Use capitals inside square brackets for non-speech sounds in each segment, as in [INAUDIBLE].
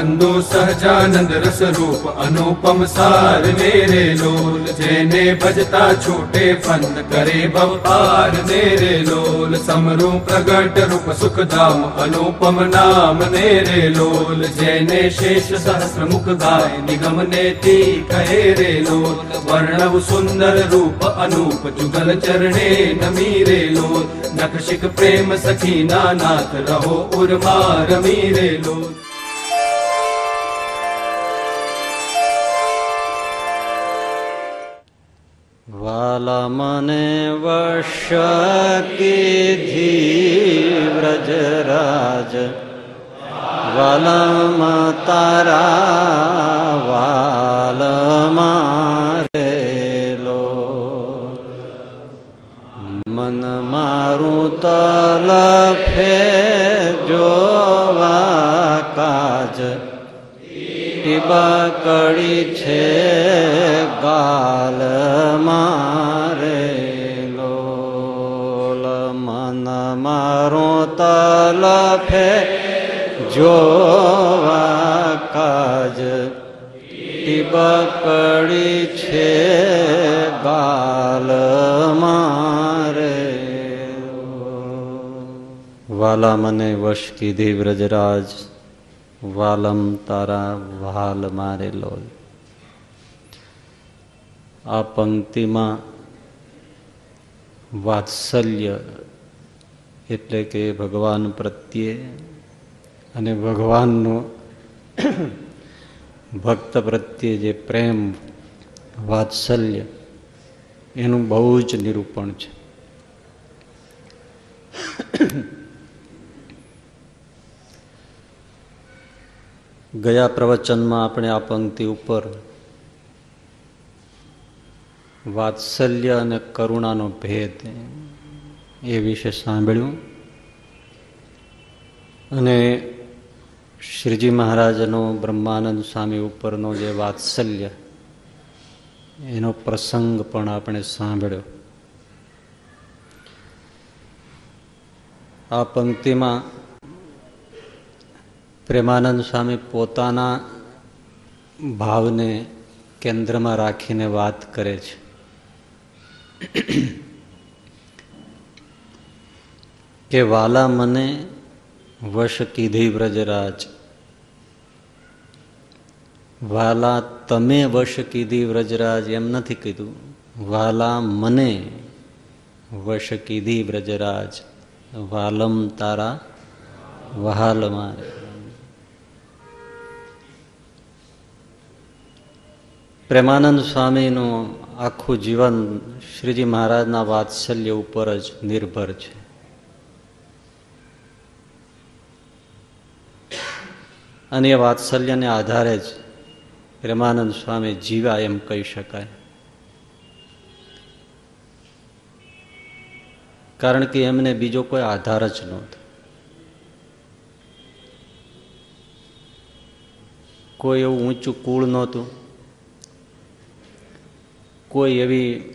बन्धो सहजानन्द रसरूप अनुपम सार मेरे लोल जेने भजता छोटे फन करे भवपार मेरे लोल समरू प्रगट रूप सुख दाम अनुपम नाम मेरे लोल जेने शेष सहस्र मुख गाय निगम ने वर्णव सुंदर रूप अनूप जुगल चरणे नमीरे लोल नखशिक प्रेम सखी नानाथ रहो सखीनाथ रो लोल। મને વશ કીધી વ્રજરાજ વાલમ તારા વાલમાં મારેલો મન મારું તલફે જોવા કાજ ટીબા કડી છે ગાલ મારે લોલ મન મારો તલફે જોવા કાજ. ટીબા કડી છે ગાલ મારે વાલા મને વશ કીધી વ્રજરાજ વાલમ તારા વાલ મારે લોલ. આ પંક્તિમાં વાત્સલ્ય એટલે કે ભગવાન પ્રત્યે અને ભગવાનનો ભક્ત પ્રત્યે જે પ્રેમ, વાત્સલ્ય, એનું બહુ જ નિરૂપણ છે. ગયા પ્રવચનમાં આપણે આ પંક્તિ ઉપર વાત્સલ્ય અને કરુણાનો ભેદ એ વિશે સાંભળ્યું. અને શ્રીજી મહારાજનો બ્રહ્માનંદ સ્વામી ઉપરનો જે વાત્સલ્ય, એનો પ્રસંગ પણ આપણે સાંભળ્યો. આ પંક્તિમાં પ્રેમાનંદ સ્વામી પોતાના ભાવને કેન્દ્રમાં રાખીને વાત કરે છે. કે વાલા મને વશ કીધી વ્રજરાજ. વાલા તમે વશ કીધી વ્રજરાજ એમ નથી કીધું. વાલા મને વશ કીધી વ્રજરાજ. વાલમ તારા વહાલ મારે પ્રેમાનંદ સ્વામીનું આખું જીવન શ્રીજી મહારાજના વાત્સલ્ય ઉપર જ નિર્ભર છે. અને એ વાત્સલ્યને આધારે જ પ્રેમાનંદ સ્વામી જીવા એમ કહી શકાય. કારણ કે એમને બીજો કોઈ આધાર જ નહોતો. કોઈ એવું ઊંચું કુળ નહોતું. કોઈ એવી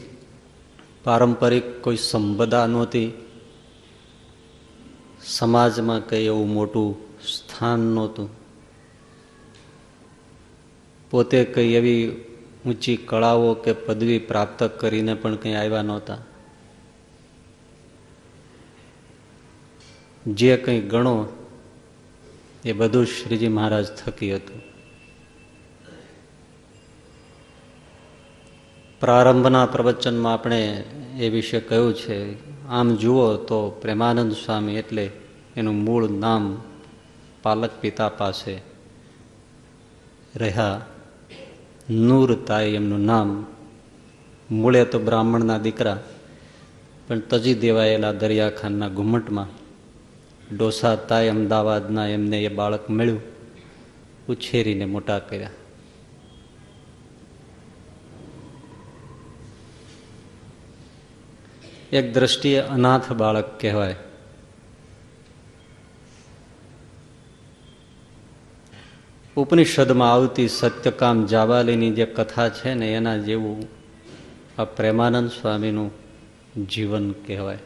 પારંપરિક કોઈ સંપદા નહોતી. સમાજમાં કંઈ એવું મોટું સ્થાન નહોતું. પોતે કંઈ એવી ઊંચી કળાઓ કે પદવી પ્રાપ્ત કરીને પણ કંઈ આવ્યા નહોતા. જે કંઈ ગણો એ બધું શ્રીજી મહારાજ થકી હતું. પ્રારંભના પ્રવચનમાં આપણે એ વિશે કહ્યું છે, આમ જુઓ તો પ્રેમાનંદ સ્વામી એટલે એનું મૂળ નામ પાલક પિતા પાસે રહ્યા. નૂર તાઈ એમનું નામ. મૂળે તો બ્રાહ્મણના દીકરા, પણ તજી દેવાયેલા દરિયાખાનના ઘુમટમાં ડોસા તાય અમદાવાદના એમને એ બાળક મળ્યું, ઉછેરીને મોટા કર્યા. એક દ્રષ્ટિએ અનાથ બાળક કહેવાય. ઉપનિષદમાં આવતી સત્યકામ જાબાલીની જે કથા છે ને, એના જેવું આ પ્રેમાનંદ સ્વામીનું જીવન કહેવાય.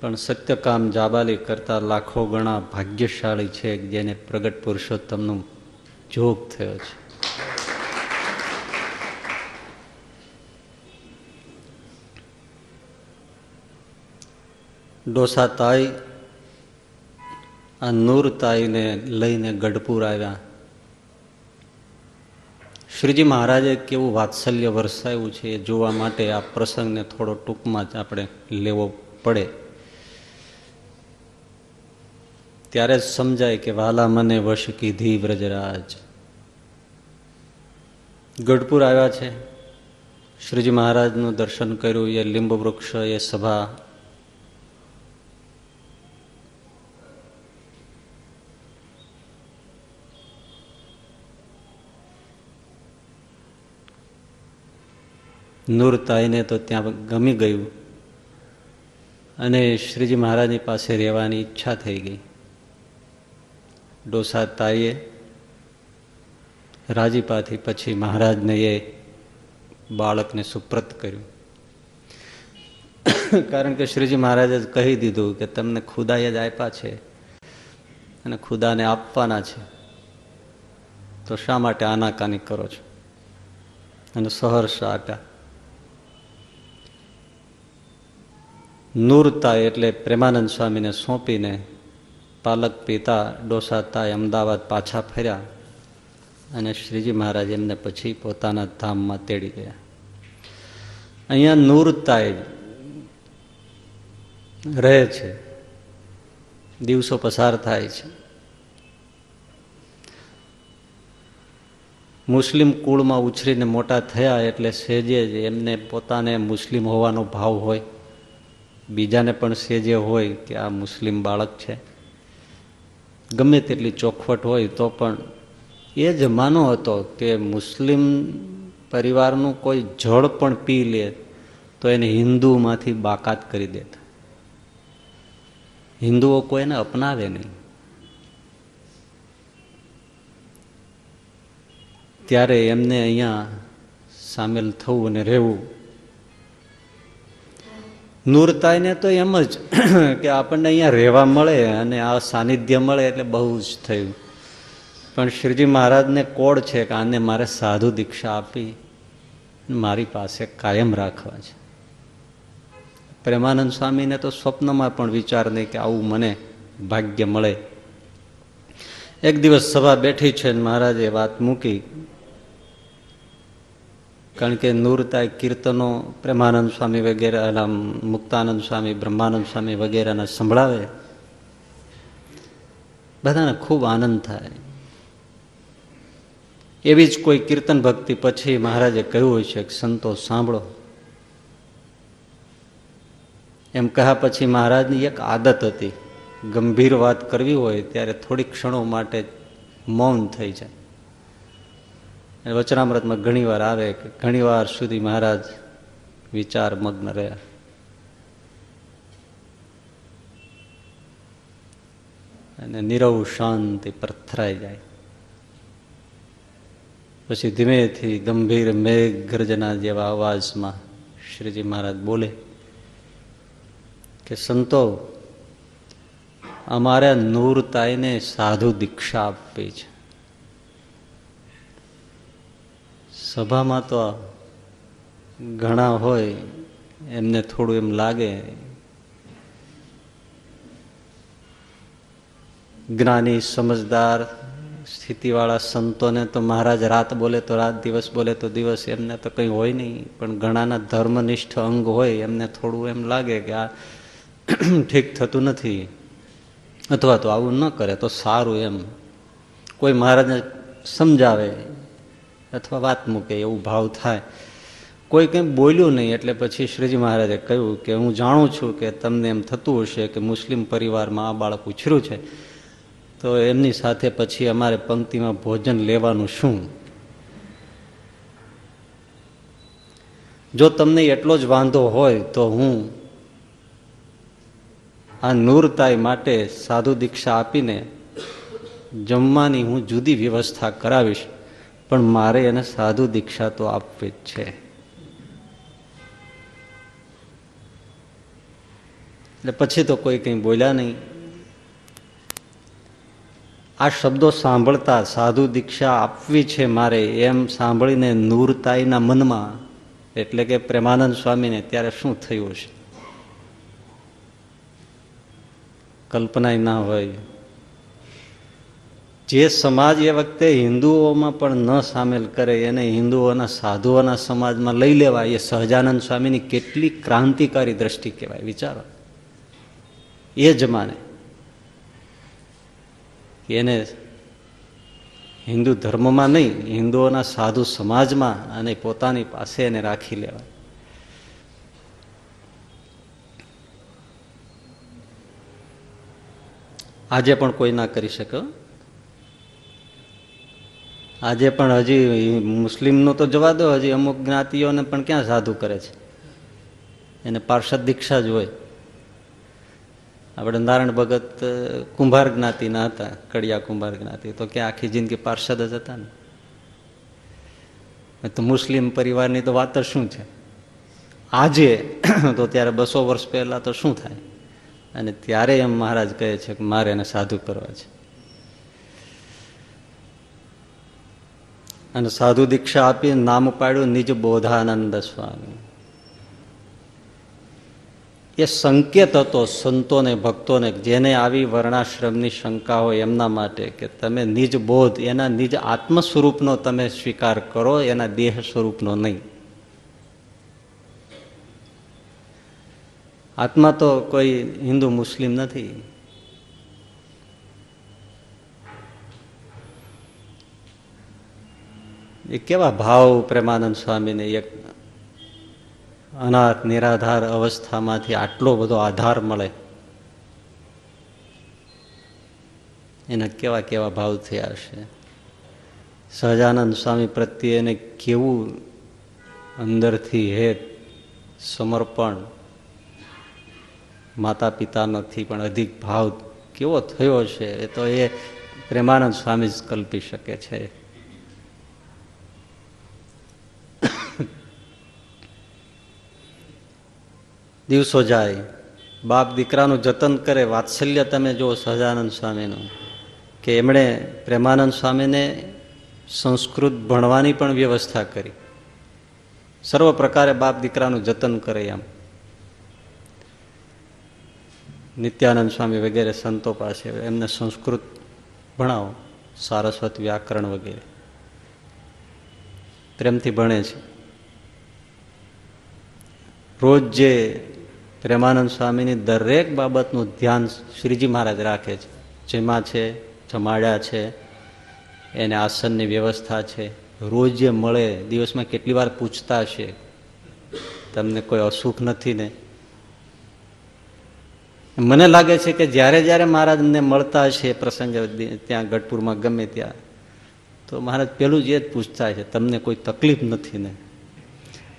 પણ સત્યકામ જાબાલી કરતા લાખો ગણા ભાગ્યશાળી છે, જેને પ્રગટ પુરુષોત્તમનું જોગ થયો છે. ડોસા તાઈ, આ નૂર તાઈને લઈને ગઢપુર આવ્યા. શ્રીજી મહારાજે કેવું વાત્સલ્ય વરસાયું છે એ જોવા માટે આ પ્રસંગને થોડો ટૂંકમાં જ આપણે લેવો પડે. ત્યારે જ સમજાય કે વાલા મને વશ કીધી વ્રજરાજ. ગઢપુર આવ્યા છે. શ્રીજી મહારાજનું દર્શન કર્યું, એ લીંબ વૃક્ષ એ સભા નૂરતાઈને તો ત્યાં ગમી ગયું. અને શ્રીજી મહારાજની પાસે રહેવાની ઈચ્છા થઈ ગઈ. ડોસા તાઈએ રાજીપાથી પછી મહારાજને એ બાળકને સુપ્રત કર્યું. કારણ કે શ્રીજી મહારાજે કહી દીધું કે તમને ખુદાએ જ આપ્યા છે અને ખુદાને આપવાના છે. તો શા માટે આનાકાની કરો છો? અને સહર્ષ આપ્યા. નૂરતા એટલે પ્રેમાનંદ સ્વામીને સોંપીને પાલક પિતા ડોસાતા અમદાવાદ પાછા ફર્યા અને શ્રીજી મહારાજ એમને પછી પોતાના ધામમાં તેડી ગયા. અહીંયા નૂરતાએ રહે છે. દિવસો પસાર થાય છે. મુસ્લિમ કુળમાં ઉછરીને મોટા થયા એટલે સહેજે જ એમને પોતાને મુસ્લિમ હોવાનો ભાવ હોય. બીજાને પણ સેજે હોય કે આ મુસ્લિમ બાળક છે. ગમે તેટલી ચોખવટ હોય તો પણ એ જમાનો હતો કે મુસ્લિમ પરિવારનું કોઈ જળ પણ પી લે તો એને હિન્દુમાંથી બાકાત કરી દેતા હિન્દુઓ કોઈને અપનાવે નહીં. ત્યારે એમને અહીંયા સામેલ થવું અને રહેવું નૂરતાઈને તો એમ જ [CLEARS THROAT] કે આપણને અહીંયા રહેવા મળે અને આ સાનિધ્ય મળે એટલે બહુ જ થયું. પણ શ્રીજી મહારાજને કોડ છે કે આને મારે સાધુ દીક્ષા આપી મારી પાસે કાયમ રાખવા છે. પ્રેમાનંદ સ્વામીને તો સ્વપ્નમાં પણ વિચાર નહીં કે આવું મને ભાગ્ય મળે. એક દિવસ સભા બેઠી છે મહારાજે વાત મૂકી. કારણ કે નૂરતા, કીર્તનો, પ્રેમાનંદ સ્વામી વગેરે મુક્તાનંદ સ્વામી, બ્રહ્માનંદ સ્વામી વગેરેને સંભળાવે, બધાને ખૂબ આનંદ થાય. એવી જ કોઈ કીર્તન ભક્તિ પછી મહારાજે કહ્યું હોય છે કે, સંતો, સાંભળો. એમ કહ્યા પછી મહારાજની એક આદત હતી. ગંભીર વાત કરવી હોય ત્યારે થોડીક ક્ષણો માટે મૌન થઈ જાય. વચનામૃતમાં ઘણી વાર આવે કે ઘણીવાર સુધી મહારાજ વિચાર મગ્ન રહ્યા. અને નિરવ શાંતિ પ્રથરાઈ જાય. પછી ધીમેથી ગંભીર મેઘ ગર્જના જેવા અવાજમાં શ્રીજી મહારાજ બોલે કે, સંતો, અમારે નૂરતાઈને સાધુ દીક્ષા આપવી છે. સભામાં તો ઘણા હોય, એમને થોડું એમ લાગે. જ્ઞાની, સમજદાર, સ્થિતિવાળા સંતોને તો મહારાજ રાત બોલે તો રાત, દિવસ બોલે તો દિવસ, એમને તો કંઈ હોય નહીં. પણ ઘણાના ધર્મનિષ્ઠ અંગ હોય, એમને થોડું એમ લાગે કે આ [CLEARS THROAT] ઠીક થતું નથી. અથવા તો આવું ન કરે તો સારું એમ. કોઈ મહારાજને સમજાવે. અથવા વાત મૂકે, એવું ભાવ થાય. કોઈ કંઈ બોલ્યું નહીં, એટલે પછી શ્રીજી મહારાજે કહ્યું કે હું જાણું છું કે તમને એમ થતું હશે કે મુસ્લિમ પરિવારમાં આ બાળક ઉછર્યું છે. તો એમની સાથે પછી અમારે પંક્તિમાં ભોજન લેવાનું શું? જો તમને એટલો જ વાંધો હોય તો હું આ નૂરતાઈ માટે સાધુ દીક્ષા આપીને જમવાની હું જુદી વ્યવસ્થા કરાવીશ. પણ મારે એને સાધુ દીક્ષા તો આપવી જ છે. એટલે પછી તો કોઈ કંઈ બોલ્યા નહીં. આ શબ્દો સાંભળતા સાધુ દીક્ષા આપવી છે મારે એમ સાંભળીને નૂરતાઈના મનમાં, એટલે કે પ્રેમાનંદ સ્વામીને ત્યારે શું થયું છે કલ્પના ના હોય. જે સમાજ એ વખતે હિન્દુઓમાં પણ ન સામેલ કરે, એને હિન્દુઓના સાધુઓના સમાજમાં લઈ લેવા એ સહજાનંદ સ્વામીની કેટલી ક્રાંતિકારી દ્રષ્ટિ કહેવાય, વિચારો. એ જમાને એને હિન્દુ ધર્મમાં નહીં, હિન્દુઓના સાધુ સમાજમાં અને પોતાની પાસે એને રાખી લેવા આજે પણ કોઈ ના કરી શકે આજે પણ હજી મુસ્લિમનું તો જવા દો, હજી અમુક જ્ઞાતિઓને પણ ક્યાં સાધુ કરે છે? એને પાર્ષદ દીક્ષા જ હોય. આપણે નારાયણ ભગત કુંભાર જ્ઞાતિના હતા, કડિયા કુંભાર જ્ઞાતિ. તો ક્યાં આખી જિંદગી પાર્ષદ જ હતા ને? તો મુસ્લિમ પરિવારની તો વાત જ શું છે? આજે, [COUGHS] તો ત્યારે બસો વર્ષ પહેલાં તો શું થાય? અને ત્યારે એમ મહારાજ કહે છે કે મારે એને સાધુ કરવા છે. અને સાધુ દીક્ષા આપી નામ પાડ્યું નિજ બોધાનંદ સ્વામી. એ સંકેત હતો સંતોને, ભક્તોને જેને આવી વર્ણાશ્રમની શંકા હોય એમના માટે કે તમે નિજ બોધ, એના નિજ આત્મ સ્વરૂપનો તમે સ્વીકાર કરો, એના દેહ સ્વરૂપનો નહીં. આત્મા તો કોઈ હિન્દુ મુસ્લિમ નથી. એ કેવા ભાવ પ્રેમાનંદ સ્વામીને એક અનાથ નિરાધાર અવસ્થામાંથી આટલો બધો આધાર મળે? એના કેવા કેવા ભાવ થયા હશે? સહજાનંદ સ્વામી પ્રત્યે એને કેવું અંદરથી હેત સમર્પણ? માતા પિતા નથી, પણ અધિક ભાવ કેવો થયો છે? એ તો એ પ્રેમાનંદ સ્વામી જ કલ્પી શકે છે. [COUGHS] દિવસો જાય, બાપ દીકરાનું જતન કરે, વાત્સલ્ય તમે જો સહજાનંદ સ્વામીનું, કે એમણે પ્રેમાનંદ સ્વામીને સંસ્કૃત ભણવાની પણ વ્યવસ્થા કરી. સર્વ પ્રકારે બાપ દીકરાનું જતન કરે એમ. નિત્યાનંદ સ્વામી વગેરે સંતો પાસે એમને સંસ્કૃત ભણાવો, સારસ્વત વ્યાકરણ વગેરે. પ્રેમથી ભણે છે. રોજ જે પ્રેમાનંદ સ્વામીની દરેક બાબતનું ધ્યાન શ્રીજી મહારાજ રાખે છે. જેમાં છે, જમાડ્યા છે, એને આસનની વ્યવસ્થા છે. રોજ જે મળે, દિવસમાં કેટલી વાર પૂછતા છે તમને કોઈ અસુખ નથી ને? મને લાગે છે કે જ્યારે જ્યારે મહારાજને મળતા છે પ્રસંગ ત્યાં ગઢપુરમાં ગમે ત્યાં તો મહારાજ પેલું જ એ જ પૂછતા છે, તમને કોઈ તકલીફ નથી ને?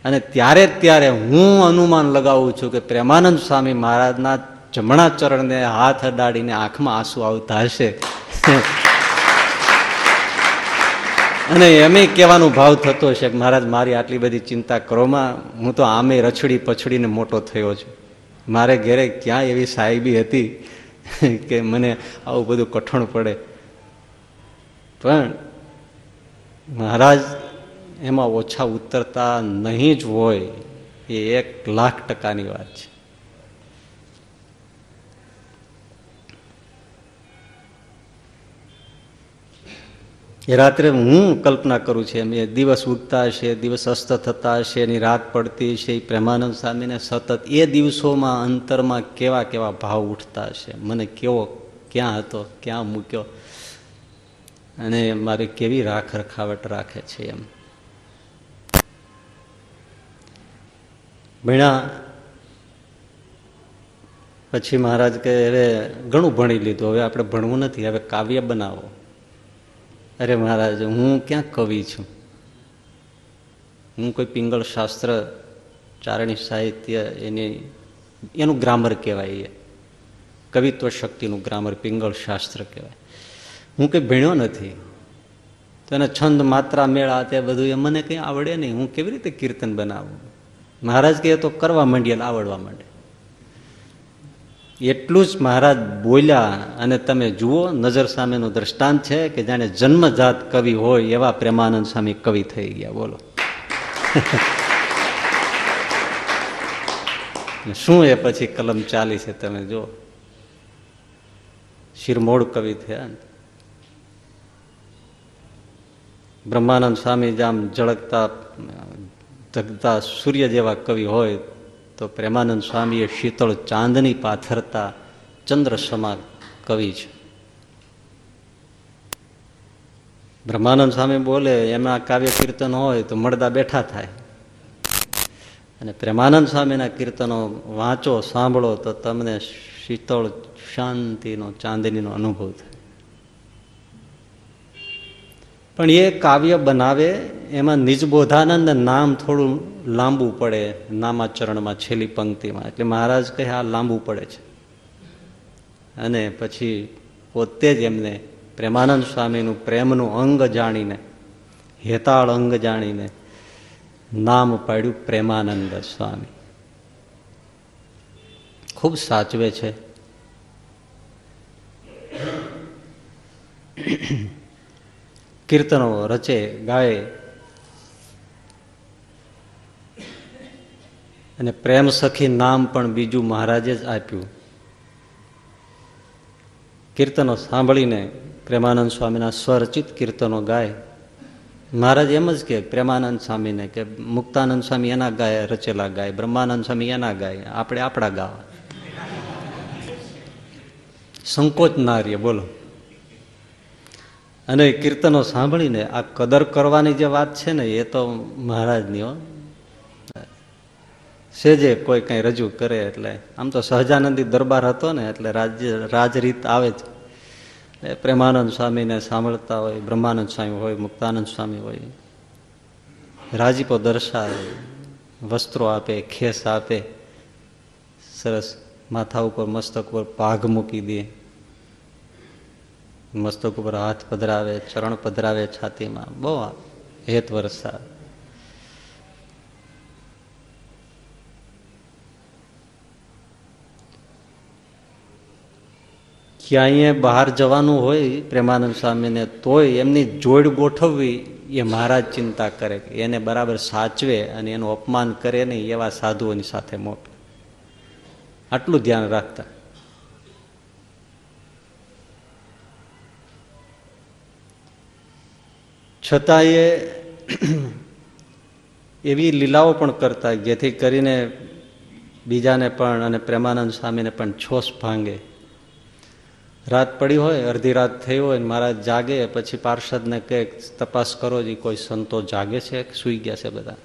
અને ત્યારે ત્યારે હું અનુમાન લગાવું છું કે પ્રેમાનંદ સ્વામી મહારાજના જમણા ચરણને હાથ અડાડીને આંખમાં આંસુ આવતા હશે. અને એમે કહેવાનો ભાવ થતો છે કે, મહારાજ, મારી આટલી બધી ચિંતા કરોમાં હું તો આમે રછડી પછડીને મોટો થયો છું. મારે ઘેરે ક્યાં એવી સાહેબી હતી કે મને આવું બધું કઠણ પડે? પણ મહારાજ, એમાં ઓછા ઉતરતા નહીં જ હોય એ એક લાખ ટકાની વાત છે. એ રાત્રે હું કલ્પના કરું છું એમ, એ દિવસ ઉગતા હશે દિવસ અસ્ત થતા હશે, એની રાત પડતી હશે, એ પ્રેમાનંદ સ્વામીને સતત એ દિવસોમાં અંતરમાં કેવા કેવા ભાવ ઉઠતા હશે? મને કેવો, ક્યાં હતો, ક્યાં મૂક્યો? અને મારી કેવી રાખ રખાવટ રાખે છે એમ. ભણ્યા પછી મહારાજ કે હવે ઘણું ભણી લીધું. હવે આપણે ભણવું નથી. હવે કાવ્ય બનાવો. અરે મહારાજ, હું ક્યાં કવિ છું? હું કોઈ પિંગળ શાસ્ત્ર, ચારણી સાહિત્ય, એની, એનું ગ્રામર કહેવાય. એ કવિત્વ શક્તિનું ગ્રામર, પિંગળ શાસ્ત્ર કહેવાય. હું કંઈ ભણ્યો નથી. તો એને છંદ, માત્રા, મેળા તે બધું એ મને કંઈ આવડે નહીં. હું કેવી રીતે કીર્તન બનાવું? મહારાજ કહે તો કરવા માંડીએ આવડવા માંડે એટલું જ મહારાજ બોલ્યા અને તમે જુઓ, નજર સામેનું દ્રષ્ટાંત છે કે જાણે જન્મજાત કવિ હોય એવા પ્રેમાનંદ સ્વામી કવિ થઈ ગયા. બોલો. શું એ પછી કલમ ચાલી છે તમે જો શિરમોડ કવિ થયા ને બ્રહ્માનંદ સ્વામી જામ ઝળકતા જગતા સૂર્ય જેવા કવિ હોય, તો પ્રેમાનંદ સ્વામી એ શીતળ ચાંદની પાથરતા ચંદ્ર સમા કવિ છે. બ્રહ્માનંદ સ્વામી બોલે, એમાં કાવ્ય કીર્તન હોય તો મળદા બેઠા થાય. અને પ્રેમાનંદ સ્વામીના કીર્તનો વાંચો, સાંભળો, તો તમને શીતળ શાંતિનો, ચાંદનીનો અનુભવ થાય. પણ એ કાવ્ય બનાવે, એમાં નિજબોધાનંદ નામ થોડું લાંબુ પડે, નામાચરણમાં છેલ્લી પંક્તિમાં. એટલે મહારાજ કહે આ લાંબુ પડે છે. અને પછી પોતે જ એમને પ્રેમાનંદ સ્વામીનું પ્રેમનું અંગ જાણીને, હેતાળ અંગ જાણીને નામ પાડ્યું પ્રેમાનંદ સ્વામી. ખૂબ સાચવે છે. કીર્તનો રચે ગાય અને પ્રેમ સખી નામ પણ બીજું મહારાજે જ આપ્યું. કીર્તનો સાંભળીને પ્રેમાનંદ સ્વામીના સ્વરચિત કીર્તનો ગાય. મહારાજ એમ જ કે, પ્રેમાનંદ સ્વામીને કે, મુક્તાનંદ સ્વામી એના ગાય રચેલા ગાય, બ્રહ્માનંદ સ્વામી એના ગાય, આપણે આપણા ગાવા. સંકોચ ના બોલો. અને કીર્તનો સાંભળીને આ કદર કરવાની જે વાત છે ને, એ તો મહારાજની હો. સેજે કોઈ કંઈ રજૂ કરે એટલે, આમ તો સહજાનંદી દરબાર હતો ને, એટલે રાજ્ય રાજરીત આવે જ. એટલે પ્રેમાનંદ સ્વામીને સાંભળતા હોય, બ્રહ્માનંદ સ્વામી હોય, મુક્તાનંદ સ્વામી હોય. રાજીપો દર્શાવે, વસ્ત્રો આપે, ખેસ આપે. સરસ, માથા ઉપર મસ્તક ઉપર પાઘ મૂકી દે. મસ્તક ઉપર હાથ પધરાવે, ચરણ પધરાવે છાતીમાં. બહુ હેત વરસાવે ક્યાંય બહાર જવાનું હોય પ્રેમાનંદ સ્વામીને તોય એમની જોડ ગોઠવવી એ મહારાજ ચિંતા કરે એને બરાબર સાચવે અને એનું અપમાન કરે નહીં એવા સાધુઓની સાથે મોકલે આટલું ધ્યાન રાખતા. છતાં એ [CLEARS THROAT] એવી લીલાઓ પણ કરતા જેથી કરીને બીજાને પણ અને પ્રેમાનંદ સ્વામીને પણ છોસ ભાંગે. રાત પડી હોય, અડધી રાત થઈ હોય, મહારાજ જાગે, પછી પાર્ષદને કહે, તપાસ કરો જે, કોઈ સંતો જાગે છે કે સૂઈ ગયા છે બધા?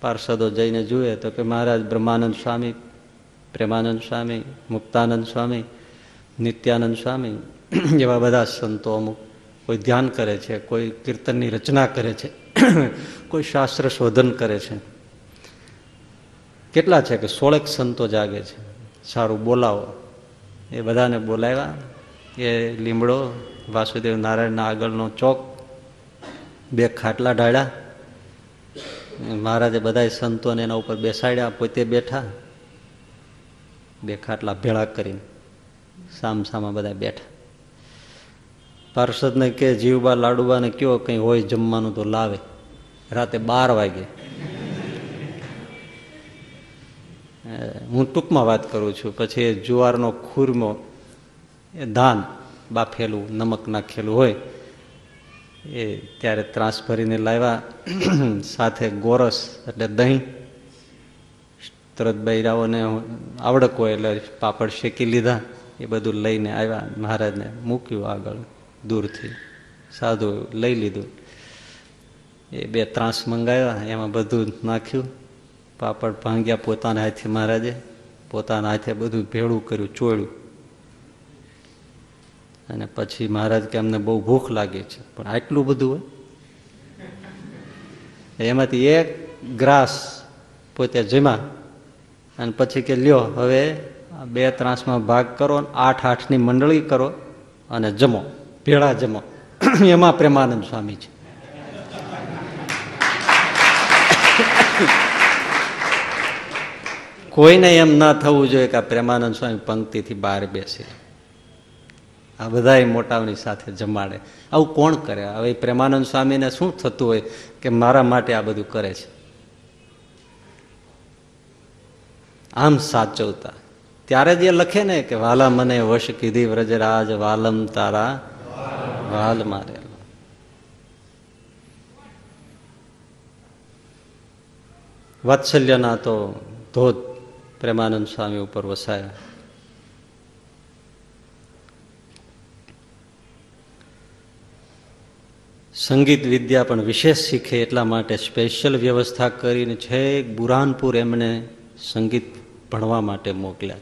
પાર્ષદો જઈને જુએ તો કે, મહારાજ, બ્રહ્માનંદ સ્વામી, પ્રેમાનંદ સ્વામી, મુક્તાનંદ સ્વામી, નિત્યાનંદ સ્વામી, એવા બધા સંતો અમુક કોઈ ધ્યાન કરે છે, કોઈ કીર્તનની રચના કરે છે, [CLEARS THROAT] કોઈ શાસ્ત્ર શોધન કરે છે. કેટલા છે કે સોળેક સંતો જાગે છે. સારું બોલાવો. એ બધાને બોલાવ્યા. એ લીમડો, વાસુદેવ નારાયણના આગળનો ચોક, બે ખાટલા ઢાળ્યા. મહારાજે બધા સંતોને એના ઉપર બેસાડ્યા, પોતે બેઠા. બે ખાટલા ભેળા કરીને સામ સામા બધા બેઠા. પાર્ષદને કે, જીવબા લાડુબાને કયો કંઈ હોય જમવાનું તો લાવે. રાતે બાર વાગે. હું ટૂંકમાં વાત કરું છું. પછી જુવારનો ખુરમો, એ ધાન, બાફેલું, નમક નાખેલું હોય, એ ત્યારે ત્રાસ ભરીને લાવ્યા. [CLEARS THROAT] સાથે ગોરસ એટલે દહીં. તરત બૈરાઓને આવડક હોય એટલે પાપડ શેકી લીધા. એ બધું લઈને આવ્યા, મહારાજને મૂક્યું આગળ. દૂરથી સાધુ લઈ લીધું. એ બે ત્રાસ મંગાવ્યા, એમાં બધું નાખ્યું. પાપડ ભાંગ્યા પોતાના હાથે મહારાજે, પોતાના હાથે બધું ભેળું કર્યું, ચોળ્યું. અને પછી મહારાજ કે અમને બહુ ભૂખ લાગી છે, પણ આટલું બધું હોય? એમાંથી એક ગ્રાસ પોતે જમા અને પછી કે લ્યો, હવે બે ત્રાસમાં ભાગ કરો આઠ આઠની મંડળી કરો અને જમો. ભેળા જમો એમાં પ્રેમાનંદ સ્વામી છે. કોઈને એમ ના થવું જોઈએ કે આ પ્રેમાનંદ સ્વામી પંક્તિથી બહાર બેસે. આ બધા મોટાઓની સાથે જમાડે. આવું કોણ કરે? હવે પ્રેમાનંદ સ્વામીને શું થતું હોય કે મારા માટે આ બધું કરે છે? આમ સાચવતા. ત્યારે જ લખે ને કે વાલા મને વશ કીધી વ્રજરાજ વાલમ તારા વાલ મારેલો વાત્સલ્યના તો ધોધ પ્રેમાનંદ સ્વામી ઉપર વસાયા. સંગીત વિદ્યા પણ વિશેષ શીખે એટલા માટે સ્પેશિયલ વ્યવસ્થા કરીને છેક બુરાનપુર એમને સંગીત ભણવા માટે મોકલ્યા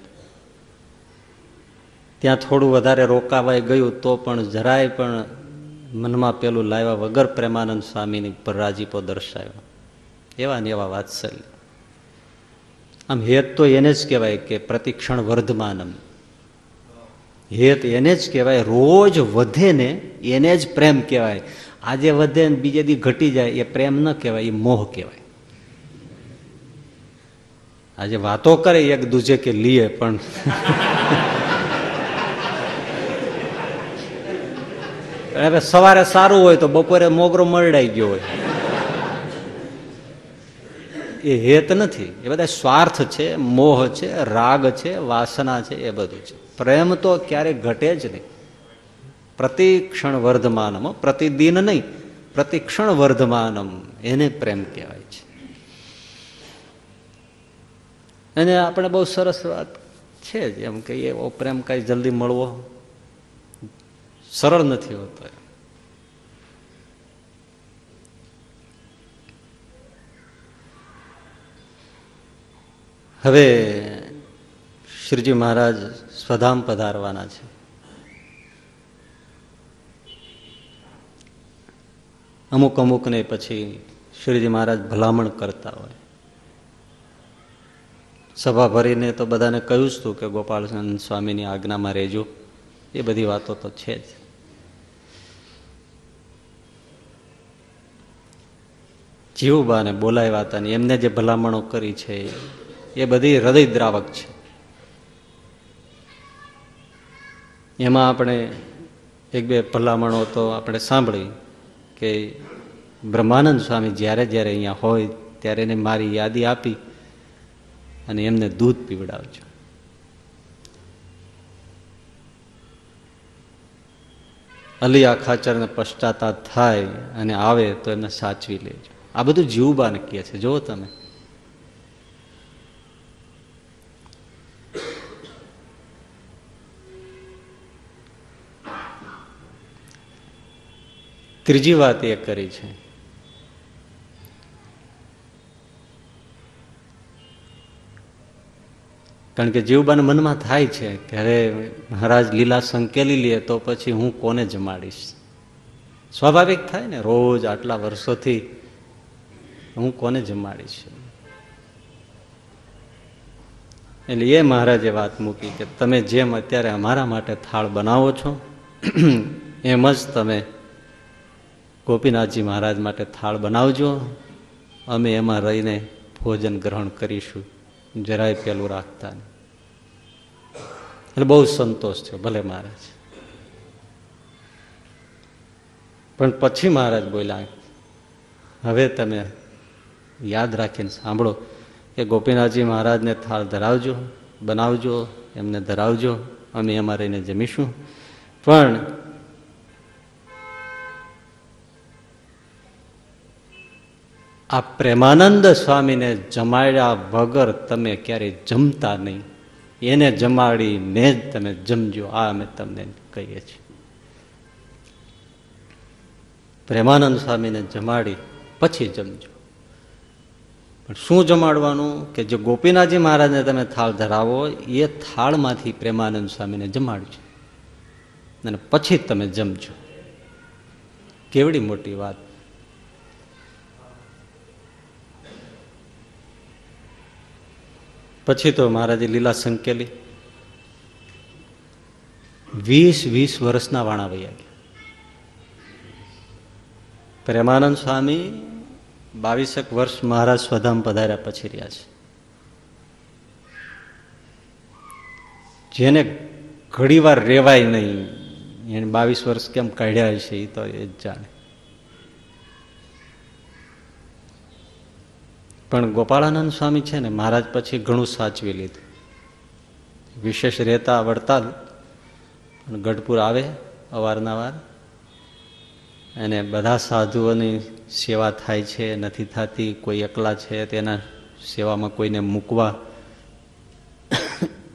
ત્યાં થોડું વધારે રોકાવાઈ ગયું તો પણ જરાય પણ મનમાં પેલું લાવ્યા વગર પ્રેમાનંદ સ્વામીની પર રાજીપો દર્શાવ્યો. એવા ને એવા વાત્સલ્ય. આમ હેત તો એને જ કહેવાય કે પ્રતિક્ષણ વર્ધમાનમ. હેત એને જ કહેવાય, રોજ વધે ને એને જ પ્રેમ કહેવાય. આજે વધે ને બીજે દી ઘટી જાય, એ પ્રેમ ન કહેવાય, એ મોહ કહેવાય. આજે વાતો કરે એક દૂજે કે લીએ પણ [LAUGHS] હવે સવારે સારું હોય તો બપોરે મોગરો મરડાઈ ગયો હોય. એ હેત નથી. એ બધા સ્વાર્થ છે, મોહ છે, રાગ છે, વાસના છે, એ બધું છે. પ્રેમ તો ક્યારેય ઘટે જ નહીં. પ્રતિક્ષણ વર્ધમાનમ પ્રતિદિન નહીં પ્રતિક્ષણ વર્ધમાનમ એને પ્રેમ કહેવાય છે. અને આપણે બહુ સરસ વાત છે જ. એમ કહીએ એવો પ્રેમ, કઈ જલ્દી મળવો. સરળ નથી હોતો. હવે શ્રીજી મહારાજ સ્વધામ પધારવાના છે. અમુક અમુકને પછી શ્રીજી મહારાજ ભલામણ કરતા હોય. સભા ભરીને તો બધાને કહ્યું જ હતું કે ગોપાલ સ્વામીની આજ્ઞામાં રહેજો. એ બધી વાતો તો છે જ. જીવબાને બોલાવ્યા હતા ને એમને જે ભલામણો કરી છે, એ બધી હૃદયદ્રાવક છે. એમાં આપણે એક બે ભલામણો તો આપણે સાંભળી કે બ્રહ્માનંદ સ્વામી જ્યારે જ્યારે અહીંયા હોય ત્યારે એને મારી યાદી આપી અને એમને દૂધ પીવડાવજો. અલિયા ખાચરને પશ્ચાતાપ થાય અને આવે તો એમને સાચવી લેજો. આ બધું જીવબા કહે છે. જુઓ તમે. ત્રીજી વાત એ કરી છે. કારણ કે જીવબાના મનમાં થાય છે કે મહારાજ લીલા સંકેલી લે તો પછી હું કોને જમાડીશ? સ્વાભાવિક થાય ને રોજ આટલા વર્ષોથી હું કોને જમાડીશ? એટલે એ મહારાજે વાત મૂકી કે તમે જેમ અત્યારે અમારા માટે થાળ બનાવો છો, એમ જ તમે ગોપીનાથજી મહારાજ માટે થાળ બનાવજો. અમે એમાં રહીને ભોજન ગ્રહણ કરીશું. જરાય પેલું રાખતા નહીં. એટલે બહુ સંતોષ થયો, ભલે મહારાજ. પણ પછી મહારાજ બોલ્યા, હવે તમે યાદ રાખીને સાંભળો કે ગોપીનાથજી મહારાજને થાળ ધરાવજો, બનાવજો, એમને ધરાવજો, અમે એમાં રહીને જમીશું. પણ આ પ્રેમાનંદ સ્વામીને જમાડ્યા વગર તમે ક્યારેય જમતા નહીં. એને જમાડીને જ તમે જમજો, આ અમે તમને કહીએ છીએ. પ્રેમાનંદ સ્વામીને જમાડી પછી જમજો. શું જમાડવાનું કે જે ગોપીનાથજી મહારાજને તમે થાળ ધરાવો, એ થાળમાંથી પ્રેમાનંદ સ્વામીને જમાડજો. અને પછી તમે જમજો. કેવડી મોટી વાત. પછી તો મહારાજે લીલા સંકેલી. વીસ વીસ વર્ષના વાણા વૈયા ગયા. પ્રેમાનંદ સ્વામી બાવીસેક વર્ષ મહારાજ સ્વધામ પધાર્યા પછી રહ્યા છે. જેને ઘડીવાર રેવાય નહીં, એને બાવીસ વર્ષ કેમ કાઢ્યા છે એ તો એ જ જાણે. પણ ગોપાળાનંદ સ્વામી છે ને મહારાજ પછી ઘણું સાચવી લીધું. વિશેષ રહેતા વડતાલ પણ ગઢપુર આવે અવારનવાર. અને બધા સાધુઓની સેવા થાય છે, નથી થતી, કોઈ એકલા છે, તેના સેવામાં કોઈને મૂકવા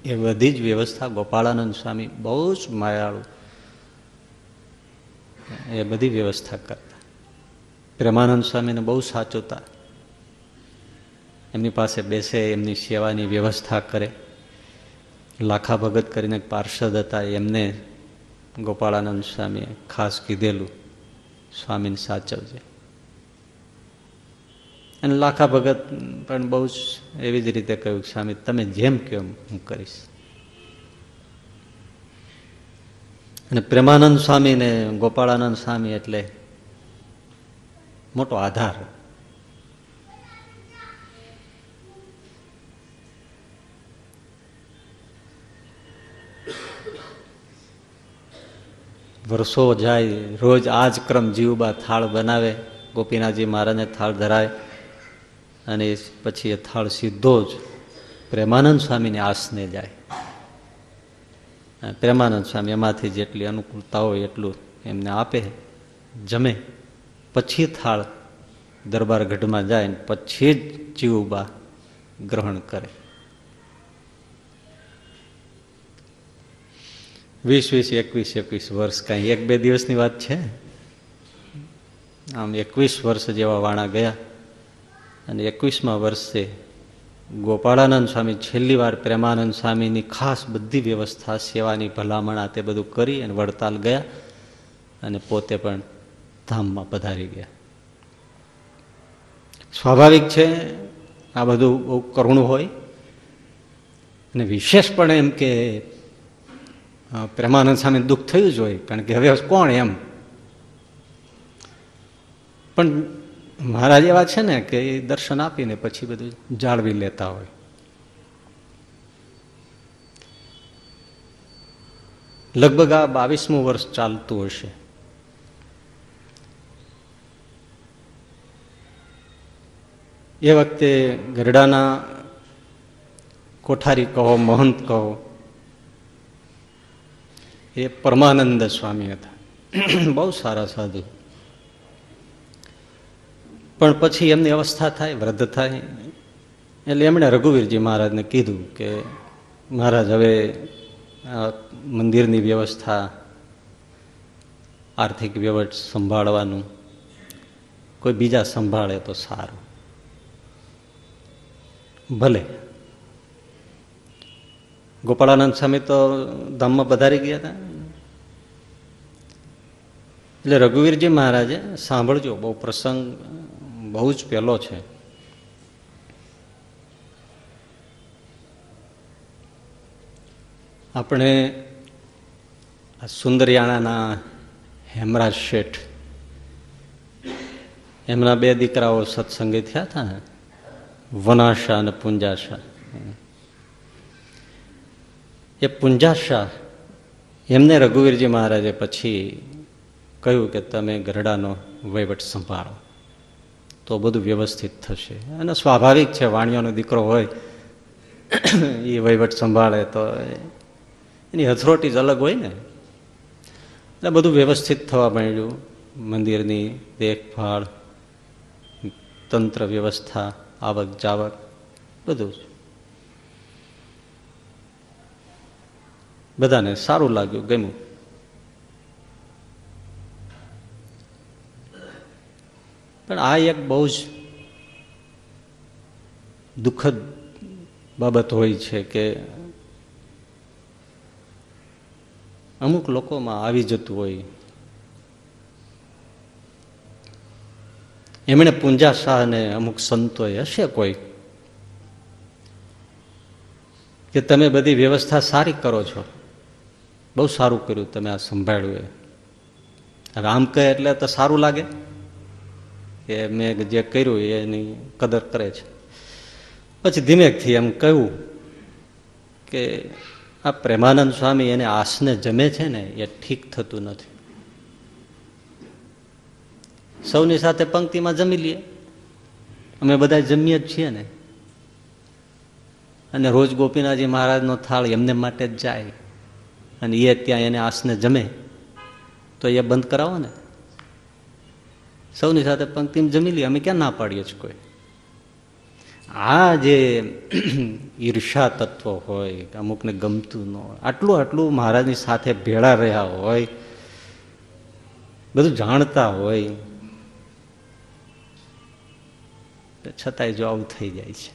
એ બધી જ વ્યવસ્થા ગોપાળાનંદ સ્વામી બહુ જ માયાળુ. એ બધી વ્યવસ્થા કરતા. પ્રેમાનંદ સ્વામીને બહુ સાચવતા. એમની પાસે બેસે, એમની સેવાની વ્યવસ્થા કરે. લાખા ભગત કરીને પાર્ષદ હતા, એમને ગોપાળાનંદ સ્વામીએ ખાસ કીધેલું. સ્વામીને સાચવજે. અને લાખા ભગત પણ બહુ જ એવી જ રીતે કહ્યું સ્વામી, તમે જેમ કહો હું કરીશ. અને પ્રેમાનંદ સ્વામી ને ગોપાળાનંદ સ્વામી એટલે મોટો આધાર. વર્ષો જાય, રોજ આ જ ક્રમ જીવબા થાળ બનાવે, ગોપીનાથજી મહારાજને થાળ ધરાય અને પછી એ થાળ સીધો જ પ્રેમાનંદ સ્વામીને આસને જાય. પ્રેમાનંદ સ્વામી એમાંથી જેટલી અનુકૂળતા હોય એટલું એમને આપે, જમે. પછી થાળ દરબાર ગઢમાં જાય ને પછી જ જીવબા ગ્રહણ કરે. વીસ વીસ, એકવીસ એકવીસ વર્ષ કાંઈ એક બે દિવસની વાત છે? આમ એકવીસ વર્ષ જેવા વાણા ગયા. અને એકવીસમાં વર્ષે ગોપાળાનંદ સ્વામી છેલ્લી વાર પ્રેમાનંદ સ્વામીની ખાસ બધી વ્યવસ્થા, સેવાની ભલામણ આ તે બધું કરી અને વડતાલ ગયા અને પોતે પણ ધામમાં પધારી ગયા. સ્વાભાવિક છે, આ બધું બહુ કરુણું હોય અને વિશેષપણે એમ કે પ્રેમાનંદ સામે દુઃખ થયું જ હોય, કારણ કે હવે કોણ એમ? પણ મહારાજ એવા છે ને કે એ દર્શન આપીને પછી બધું જાળવી લેતા હોય. લગભગ આ બાવીસમું વર્ષ ચાલતું હશે. એ વખતે ગરડાના કોઠારી કહો, મહંત કહો, એ પરમાનંદ સ્વામી હતા. બહુ સારા સાધુ. પણ પછી એમની અવસ્થા થાય, વૃદ્ધ થાય. એટલે એમણે રઘુવીરજી મહારાજને કીધું કે, મહારાજ, હવે મંદિરની વ્યવસ્થા, આર્થિક વ્યવસ્થા સંભાળવાનું. કોઈ બીજા સંભાળે તો સારું. ભલે. ગોપાળાનંદ સ્વામી તો ધામમાં પધારી ગયા હતા. એટલે રઘુવીરજી મહારાજે સાંભળજો, બહુ પ્રસંગ બહુ જ પહેલો છે. આપણે સુંદરિયાણાના હેમરાજ શેઠ, એમના બે દીકરાઓ સત્સંગી થયા હતા ને? વનાશા અને પુંજાશા. એ પુંજાશા, એમને રઘુવીરજી મહારાજે પછી કહ્યું કે તમે ગરડાનો વહીવટ સંભાળો. તો બધું વ્યવસ્થિત થશે. અને સ્વાભાવિક છે, વાણિયાનો દીકરો હોય, એ વહીવટ સંભાળે તો એની હથરોટી જ અલગ હોય ને. એટલે બધું વ્યવસ્થિત થવા માંડ્યું. મંદિરની દેખભાળ, તંત્ર વ્યવસ્થા, આવક જાવક, બધું જ. બધાને સારું લાગ્યું, ગમ્યું. પણ આ એક બહુ જ દુઃખદ બાબત હોય છે કે અમુક લોકોમાં આવી જતું હોય. એમણે પૂંજા શાહ ને અમુક સંતોએ હશે કોઈ? કે તમે બધી વ્યવસ્થા સારી કરો છો? બહુ સારું કર્યું તમે આ સંભાળ્યું એ. આમ કહે એટલે તો સારું લાગે. કે મેં જે કર્યું એની કદર કરે છે. પછી ધીમેકથી એમ કહ્યું કે આ પ્રેમાનંદ સ્વામી એને આસને જમે છે ને એ ઠીક થતું નથી. સૌની સાથે પંક્તિમાં જમી લઈએ. અમે બધા જમીએ જ છીએ ને. અને રોજ ગોપીનાથજી મહારાજનો થાળ એમને માટે જ જાય. અને એ ત્યાં એને આસને જમે. તો એ બંધ કરાવો ને. સૌની સાથે પંક્તિમાં જમી લઈએ. અમે ક્યાં ના પાડીએ છીએ કોઈ? આ જે [CLEARS THROAT] ઈર્ષા તત્વ હોય અમુકને ગમતું ન હોય, આટલું આટલું મહારાજની સાથે ભેળા રહ્યા હોય, બધું જાણતા હોય છતાંય જો આવું થઈ જાય છે.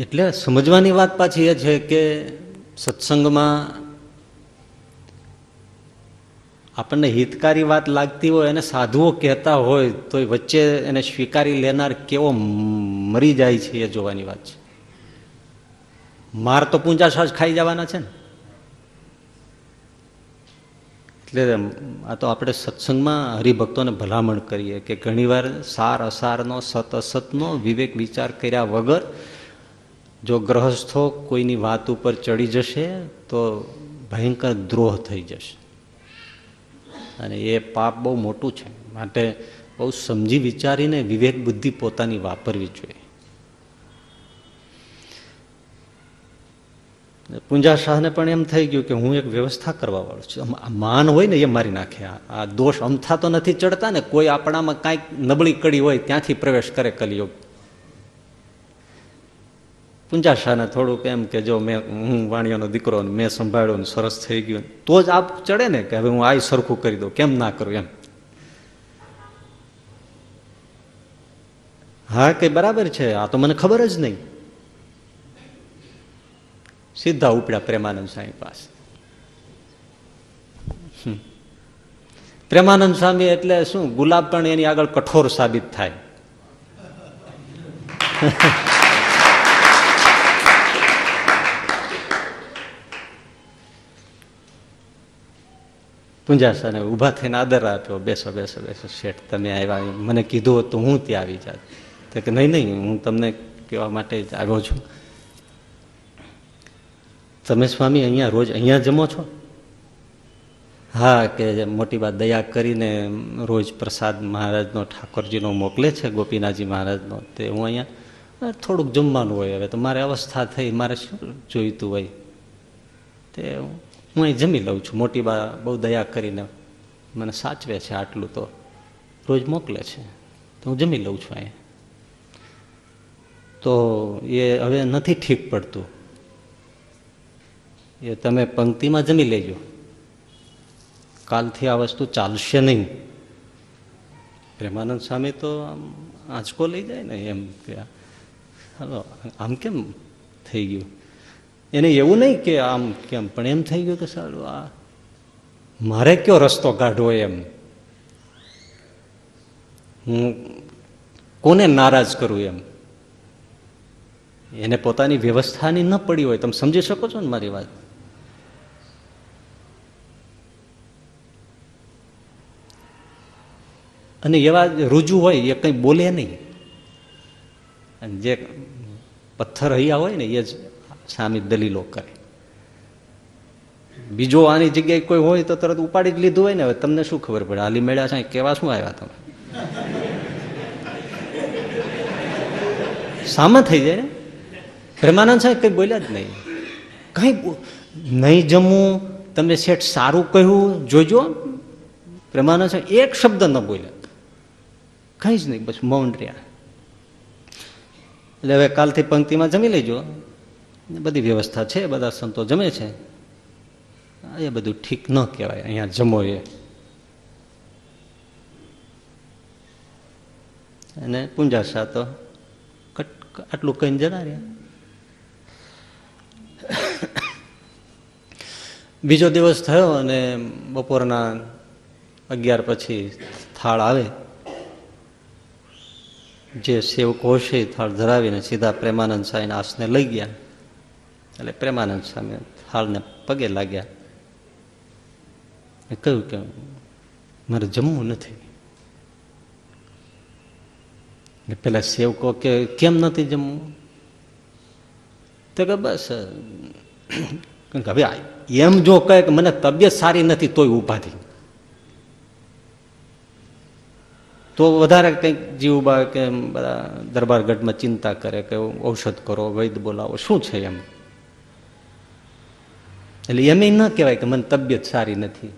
એટલે સમજવાની વાત પાછી એ છે કે સત્સંગમાં આપણને હિતકારી વાત લાગતી હોય અને સાધુઓ કહેતા હોય, તો વચ્ચે એને સ્વીકારી લેનાર કેવો મરી જાય છે એ જોવાની વાત છે. માર તો પૂંજા શ્વાસ ખાઈ જવાના છે ને. એટલે આ તો આપણે સત્સંગમાં હરિભક્તોને ભલામણ કરીએ કે ઘણીવાર સાર અસારનો, સત અસતનો વિવેક વિચાર કર્યા વગર જો ગ્રહસ્થો કોઈની વાત ઉપર ચડી જશે, તો ભયંકર દ્રોહ થઈ જશે. અને એ પાપ બહુ મોટું છે. માટે બહુ સમજી વિચારીને વિવેક બુદ્ધિ પોતાની વાપરવી જોઈએ. પૂંજા શાહને પણ એમ થઈ ગયું કે હું એક વ્યવસ્થા કરવા વાળો છું. માન હોય ને એ મારી નાખે. આ દોષ અમથા તો નથી ચડતા ને કોઈ આપણામાં કાંઈક નબળી કડી હોય ત્યાંથી પ્રવેશ કરે કલિયુગ. પૂંજા શાહને થોડુંક એમ કે જો મેં, હું વાણિયાનો દીકરો મેં સંભાળ્યો ને સરસ થઈ ગયો તો જ આપ ચડે ને કે હવે હું આ સરખું કરી દઉં, કેમ ના કરું એમ. હા કે બરાબર છે, આ તો મને ખબર જ નહીં. સીધા ઉપડ્યા પ્રેમાનંદ સ્વામી પાસે. પ્રેમાનંદ સ્વામી એટલે શું, ગુલાબ પણ એની આગળ કઠોર સાબિત થાય. [LAUGHS] પૂંજાસાને ઊભા થઈને આદર આપ્યો, બેસો બેસો બેસો, શેઠ, તમે આવ્યા. મને કીધું હોત તો હું ત્યાં આવી જાત તો કે નહીં નહીં, હું તમને કહેવા માટે જ આવ્યો છું. તમે સ્વામી અહીંયા રોજ અહીંયા જમો છો? હા, કે મોટી વાત, દયા કરીને રોજ પ્રસાદ મહારાજનો, ઠાકોરજીનો મોકલે છે, ગોપીનાથજી મહારાજનો, તે હું અહીંયા થોડુંક જમવાનું હોય. હવે તો મારે અવસ્થા થઈ, મારે શું જોઈતું હોય? તે અહીં જમી લઉં છું. મોટી બા બહુ દયા કરીને મને સાચવે છે આટલું તો. રોજ મોકલે છે. તો હું જમી લઉં છું અહીંયા તો એ હવે નથી ઠીક પડતું. એ તમે પંક્તિમાં જમી લેજો. કાલથી આ વસ્તુ ચાલશે નહીં. પ્રેમાનંદ સ્વામી તો આમ આંચકો લઈ જાય ને એમ કે, હાલો, આમ કેમ થઈ ગયું? એને એવું નહીં કે આમ કેમ પણ એમ થઈ ગયું કે સારું, આ મારે કયો રસ્તો કાઢવો એમ? હું કોને નારાજ કરું એમ? એને પોતાની વ્યવસ્થાની ન પડી હોય, તમે સમજી શકો છો ને મારી વાત? અને એવા રૂજુ હોય, એ કંઈ બોલે નહીં. અને જે પથ્થર હૈયા હોય ને, એ જ સામે દલીલો કરે. બીજો આની જગ્યાએ કોઈ હોય તો તરત ઉપાડી જ લીધું હોય ને, હવે તમને શું ખબર પડે? હાલી મેળ્યા છે કેવા શું આવ્યા તમે? સામા થઈ જાય? પ્રેમાનંદ સાહેબ કંઈ બોલ્યા જ નહીં. કઈ નહીં જમવું તમને શેઠ સારું કહ્યું, જોજો. પ્રેમાનંદ સાહેબ એક શબ્દ ન બોલ્યા. કઈ જ નહીં, બસ મૌન રહ્યા. એટલે હવે કાલથી પંક્તિમાં જમી લેજો. બધી વ્યવસ્થા છે, બધા સંતો જમે છે. એ બધું ઠીક ન કહેવાય, અહીંયા જમો એ. અને પૂંજાશા તો આટલું કહીને જતા રહ્યા બીજો દિવસ થયો અને બપોરના અગિયાર પછી થાળ આવે. જે સેવકો હશે થાળ ધરાવીને સીધા પ્રેમાનંદ સાંઈના આસને લઈ ગયા. એટલે પ્રેમાનંદ સ્વામી હાલને પગે લાગ્યા. કહ્યું કે મારે જમવું નથી. પેલા સેવકો કે કેમ નથી જમવું? તો કે બસ હવે એમ જો કહે કે મને તબિયત સારી નથી તોય ઉપાધિ તો વધારે કંઈક જીવબા કે બધા દરબારગઢમાં ચિંતા કરે કે ઔષધ કરો, વૈદ બોલાવો, શું છે એમ? એટલે એમ ન કહેવાય કે મને તબિયત સારી નથી.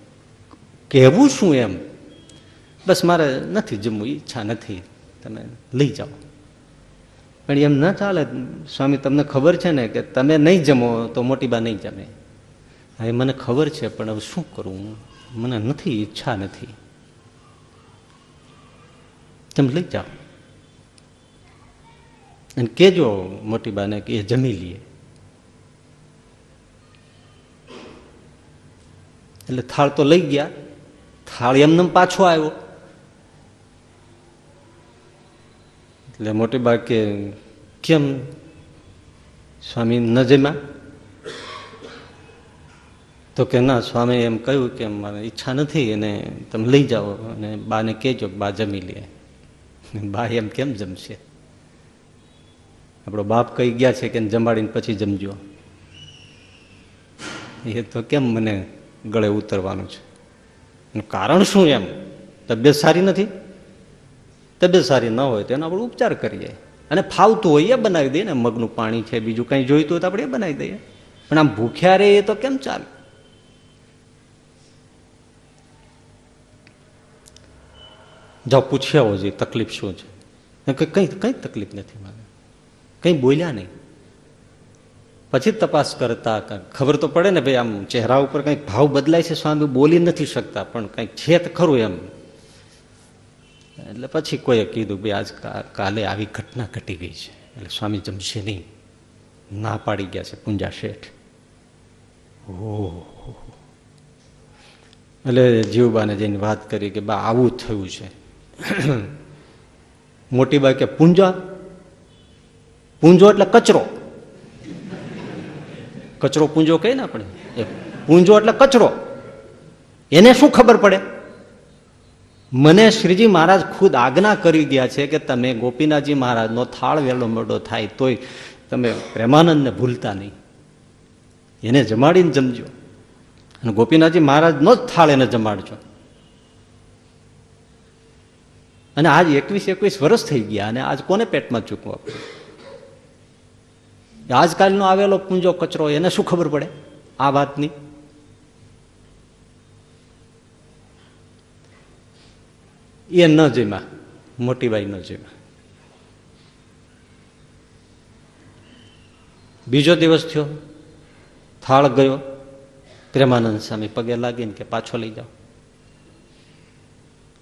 કહેવું શું એમ? બસ મારે નથી જમવું, ઈચ્છા નથી. તમે લઈ જાઓ. પણ એમ ન ચાલે, સ્વામી, તમને ખબર છે ને કે તમે નહીં જમો તો મોટી બા નહીં જમે. હા, એ મને ખબર છે, પણ હવે શું કરું? મને નથી, ઈચ્છા નથી. તમે લઈ જાઓ. અને કેજો મોટી બાને કે એ જમી લઈએ એટલે થાળ તો લઈ ગયા. થાળ એમને પાછો આવ્યો. એટલે મોટી બા કે, કેમ સ્વામી ન જમ્યા? તો કે, ના સ્વામી એમ કહ્યું કે, મારે ઈચ્છા નથી અને તમે લઈ જાઓ. અને બાને કહેજો બા જમી લે. બા એમ કેમ જમશે? આપણો બાપ કહી ગયા છે કે જમાડીને પછી જમજો. એ તો કેમ મને ગળે ઉતરવાનું છે. કારણ શું એમ? તબિયત સારી નથી? તબિયત સારી ન હોય તો એનો આપણે ઉપચાર કરીએ. અને ફાવતું હોય એ બનાવી દઈએ ને, મગનું પાણી છે, બીજું કંઈ જોઈતું હોય તો આપણે એ બનાવી દઈએ. પણ આમ ભૂખ્યા રહે એ તો કેમ ચાલે? જાઓ, પૂછ્યા આવો જે તકલીફ શું છે? કંઈ કંઈ તકલીફ નથી મારે? કંઈ બોલ્યા નહીં. પછી તપાસ કરતા ખબર તો પડે ને ભાઈ, આમ ચહેરા ઉપર કંઈક ભાવ બદલાય છે સ્વામી બોલી નથી શકતા, પણ કંઈક છે તો ખરું એમ. એટલે પછી કોઈએ કીધું, ભાઈ, આજ કાલે આવી ઘટના ઘટી ગઈ છે. એટલે સ્વામી જમશે નહીં. ના પાડી ગયા છે પૂંજા શેઠ. ઓ એટલે જીવબાને જઈને વાત કરી કે, બા, આવું થયું છે. મોટી બા કે, પૂંજા? પૂંજો એટલે કચરો. કચરો પૂંજો કહે ને આપણે? પૂંજો એટલે કચરો. એને શું ખબર પડે? મને શ્રીજી મહારાજ ખુદ આજ્ઞા કરી ગયા છે કે તમે ગોપીનાથજી મહારાજનો થાળ વેલો મોડો થાય તોય તમે પ્રેમાનંદને ભૂલતા નહીં. એને જમાડીને જમજો. અને ગોપીનાથજી મહારાજનો જ થાળ એને જમાડજો. અને આજ એકવીસ એકવીસ વર્ષ થઈ ગયા અને આજ કોને પેટમાં ચૂકવું? આપણે આજકાલનો આવેલો પૂંજો કચરો એને શું ખબર પડે? આ વાતની. એ ન જીમા, મોટીબાઈ ન જીમા. બીજો દિવસ થયો, થાળ ગયો, પ્રેમાનંદ સ્વામી પગે લાગીને કે પાછો લઈ જાઓ.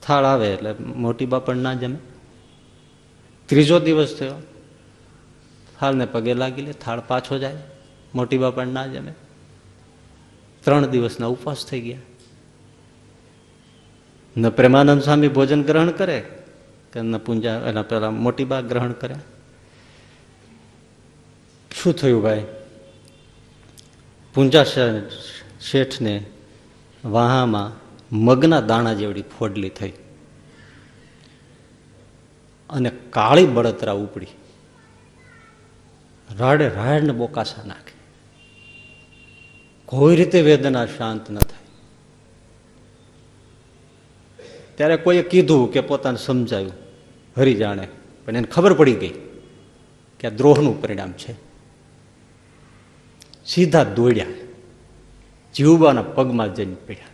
થાળ આવે એટલે મોટી બા પણ ના જમે. ત્રીજો દિવસ થયો થાળને પગે લાગી લે, થાળ પાછો જાય, મોટી બાપણ ના જમે. ત્રણ દિવસના ઉપવાસ થઈ ગયા. ન પ્રેમાનંદ સ્વામી ભોજન ગ્રહણ કરે, કે ન પૂંજા, એના પેલા મોટી બા ગ્રહણ કરે. શું થયું ભાઈ? પૂંજા શેઠને વાહામાં મગના દાણા જેવડી ફોડલી થઈ. અને કાળી બળતરા ઉપડી. રાડે રાડ ને બોકાસા નાખે. કોઈ રીતે વેદના શાંત ન થાય. ત્યારે કોઈએ કીધું કે પોતાને સમજાયું. હરી જાણે, પણ એને ખબર પડી ગઈ કે આ દ્રોહનું પરિણામ છે. સીધા દોડ્યા. જીવબાના પગમાં જઈને પડ્યા.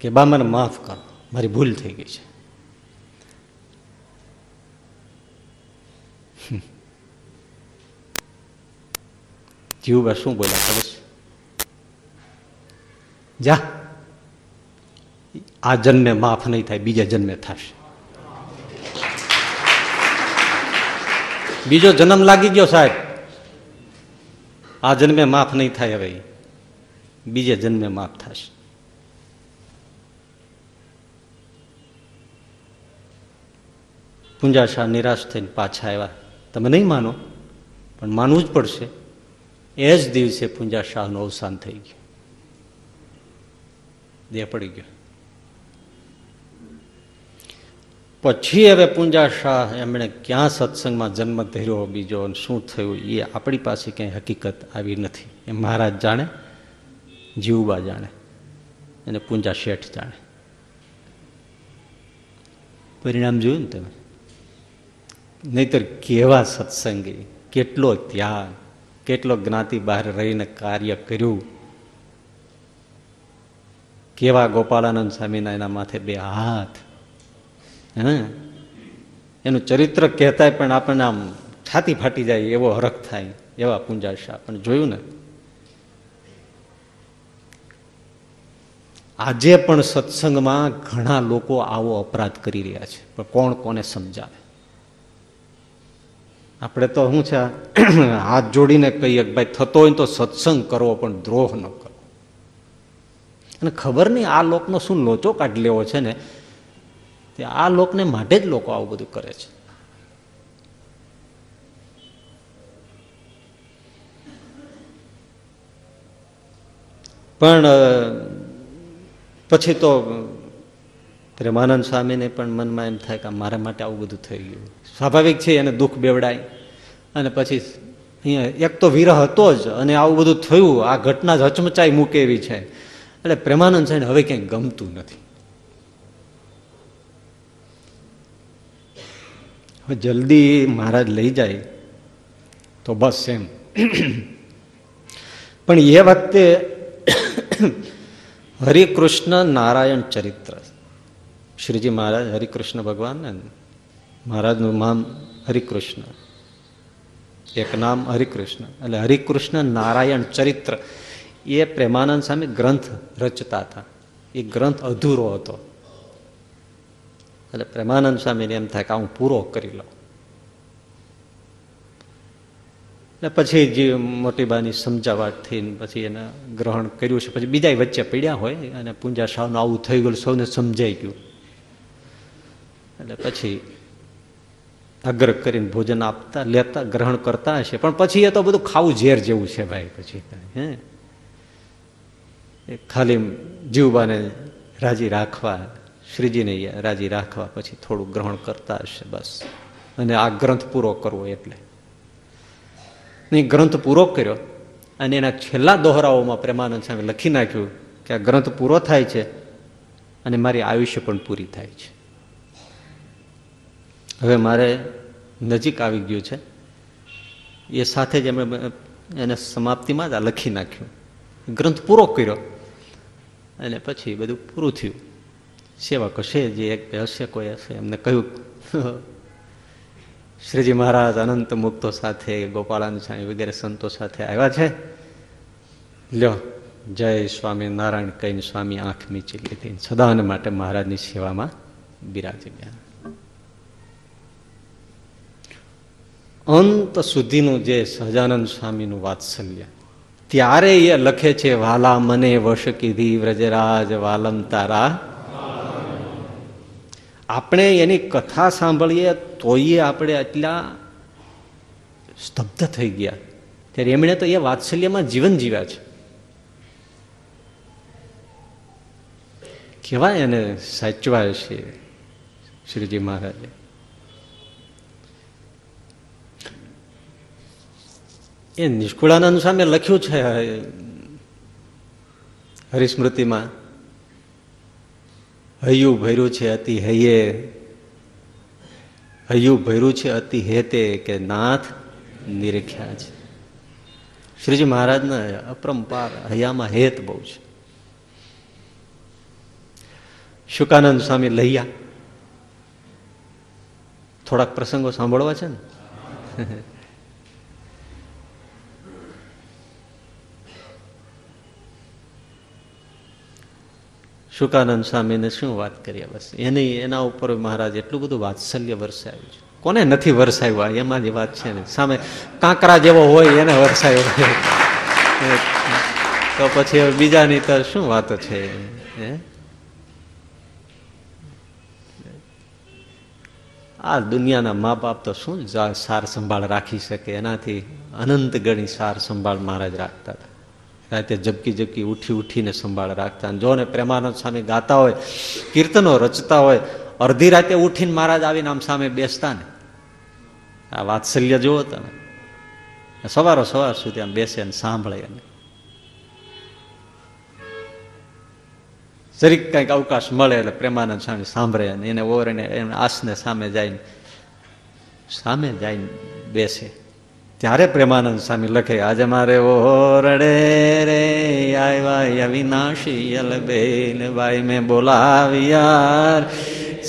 કે બા મને માફ કરો, મારી ભૂલ થઈ ગઈ છે. જીવબા શું બોલ્યા ખબર છે જા આ જન્મે માફ નહીં થાય બીજા જન્મે થશે બીજો જન્મ લાગી ગયો સાહેબ આ જન્મે માફ નહીં થાય હવે બીજા જન્મે માફ થશે પૂંજા શાહ નિરાશ થઈને પાછા આવ્યા તમે નહીં માનો પણ માનવું જ પડશે. એ જ દિવસે પૂંજા શાહનું અવસાન થઈ ગયું. દેહ પડી ગયો. પછી હવે પુંજા શાહ એમણે ક્યાં સત્સંગમાં જન્મ ધર્યો બીજો શું થયું એ આપણી પાસે ક્યાંય હકીકત આવી નથી. એ મહારાજ જાણે જીવબા જાણે અને પુંજા શેઠ જાણે. પરિણામ જોયું ને તમે? નહીતર કેવા સત્સંગી? કેટલો ત્યાગ? કેટલો જ્ઞાતિ બહાર રહીને કાર્ય કર્યું? કેવા ગોપાળાનંદ સ્વામીના એના માથે બે હાથ? હે? એનું ચરિત્ર કહેતાય પણ આપણને આમ છાતી ફાટી જાય એવો હરખ થાય, એવા પુંજાશા પણ જોયું ને? આજે પણ સત્સંગમાં ઘણા લોકો આવો અપરાધ કરી રહ્યા છે. પણ કોણ કોને સમજાવે? આપણે તો શું છે, [CLEARS THROAT] હાથ જોડીને કહીએ કે ભાઈ, થતો હોય તો સત્સંગ કરવો, પણ દ્રોહ ન કરવો. અને ખબર નહીં આ લોકનો શું લોચો કાઢી લેવો છે ને, તે આ લોકને માટે જ લોકો આવું બધું કરે છે. પણ પછી તો, પ્રેમાનંદ સ્વામીને પણ મનમાં એમ થાય કે મારા માટે આવું બધું થઈ ગયું. સ્વાભાવિક છે એને દુઃખ બેવડાય. અને પછી અહીંયા એક તો વિરહ હતો જ અને આવું બધું થયું, આ ઘટના જ હચમચાઈ મૂકે એવી છે. એટલે પ્રેમાનંદ સાહેબ હવે ક્યાંય ગમતું નથી. જલ્દી મહારાજ લઈ જાય તો બસ એમ. પણ એ વખતે હરિકૃષ્ણ નારાયણ ચરિત્ર. શ્રીજી મહારાજ, હરિકૃષ્ણ ભગવાન ને મહારાજનું નામ હરિકૃષ્ણ. એક નામ હરિકૃષ્ણ. એટલે હરિકૃષ્ણ નારાયણ ચરિત્ર. એ પ્રેમાનંદ સામે ગ્રંથ રચતા હતા. એ ગ્રંથ અધૂરો હતો. એટલે પ્રેમાનંદ સ્વામીને એમ થાય કે હું પૂરો કરી લઉં. એટલે પછી જે મોટી બાની સમજાવટથી પછી એને ગ્રહણ કર્યું છે. પછી બીજા વચ્ચે પડ્યા હોય અને પૂંજા શાહનું આવું થઈ ગયું, સૌને સમજાઈ ગયું. એટલે પછી અગ્ર કરીને ભોજન આપતા, લેતા, ગ્રહણ કરતા હશે. પણ પછી એ તો બધું ખાવું ઝેર જેવું છે ભાઈ પછી હે? ખાલી જીવબાને રાજી રાખવા, શ્રીજીને રાજી રાખવા પછી થોડું ગ્રહણ કરતા હશે બસ. અને આ ગ્રંથ પૂરો કરવો એટલે. નહીં ગ્રંથ પૂરો કર્યો અને એના છેલ્લા દોહરાઓમાં પ્રેમાનંદ સામે લખી નાખ્યું કે આ ગ્રંથ પૂરો થાય છે અને મારી આયુષ્ય પણ પૂરી થાય છે. હવે મારે નજીક આવી ગયું છે. એ સાથે જ એમણે એને સમાપ્તિમાં જ આ લખી નાખ્યું. ગ્રંથ પૂરો કર્યો. અને પછી બધું પૂરું થયું. સેવક હશે જે એક હશે કોઈ હશે એમને કહ્યું શ્રીજી મહારાજ અનંત મુક્તો સાથે ગોપાળાન સ્વામી વગેરે સંતો સાથે આવ્યા છે. લ્યો, જય સ્વામી નારાયણ કહીને સ્વામી આંખ મીચી લીધી. સદાન માટે મહારાજની સેવામાં બિરાજી ગયા. અંત સુધીનું જે સહજાનંદ સ્વામીનું વાત્સલ્ય. ત્યારે એ લખે છે, વાલા મને વશ કીધી વ્રજરાજ વાલમ તારા. આપણે એની કથા સાંભળીએ, તોય આપણે એટલા સ્તબ્ધ થઈ ગયા. ત્યારે એમણે તો એ વાત્સલ્યમાં જીવન જીવ્યા છે. કહેવાય એને સાચવાય છે શ્રીજી મહારાજે? એ નિષ્કુળાનંદ સામે લખ્યું છે હરિસ્મૃતિમાં. હૈયું ભર્યું છે અતિ હૈયે. હૈયું ભર્યું છે અતિ હેતે કે નાથ નિરીખ્યા છે. શ્રીજી મહારાજના અપરંપાર હૈયામાં હેત બહુ છે. શુકાનંદ સ્વામી લૈયા થોડાક પ્રસંગો સાંભળવા છે ને? શુકાનંદ સ્વામીને શું વાત કરીએ બસ? એની એના ઉપર મહારાજ એટલું બધું વાત્સલ્ય વરસાવ્યું છે. કોને નથી વરસાવ્યું એમાં જ વાત છે ને, સામે કાંકરા જેવો હોય એને વરસાયો તો પછી બીજાની તો શું વાતો છે? હે? આ દુનિયાના મા બાપ તો શું સાર સંભાળ રાખી શકે? એનાથી અનંત ગણી સાર સંભાળ મહારાજ રાખતા હતા. રાતે ઝબકી જબકી ઉઠી ઉઠીને સંભાળ રાખતા. જો ને પ્રેમાનંદ સ્વામી ગાતા હોય, કીર્તનો રચતા હોય, અડધી રાતે ઉઠીને મહારાજ આવીને આમ સામે બેસતા ને. આ વાત્સલ્ય જુઓ તમે. સવારો સવાર સુધી આમ બેસે અને સાંભળે અને જરીક કંઈક અવકાશ મળે એટલે પ્રેમાનંદ સ્વામી સાંભળે અને એને ઓરને એને આસને સામે જાય સામે જઈને બેસે. ત્યારે પ્રેમાનંદ સ્વામી લખે આજે મારે ઓરડે રે આવ્યા અવિનાશી અલબેન ભાઈ મેં બોલાવ્યાર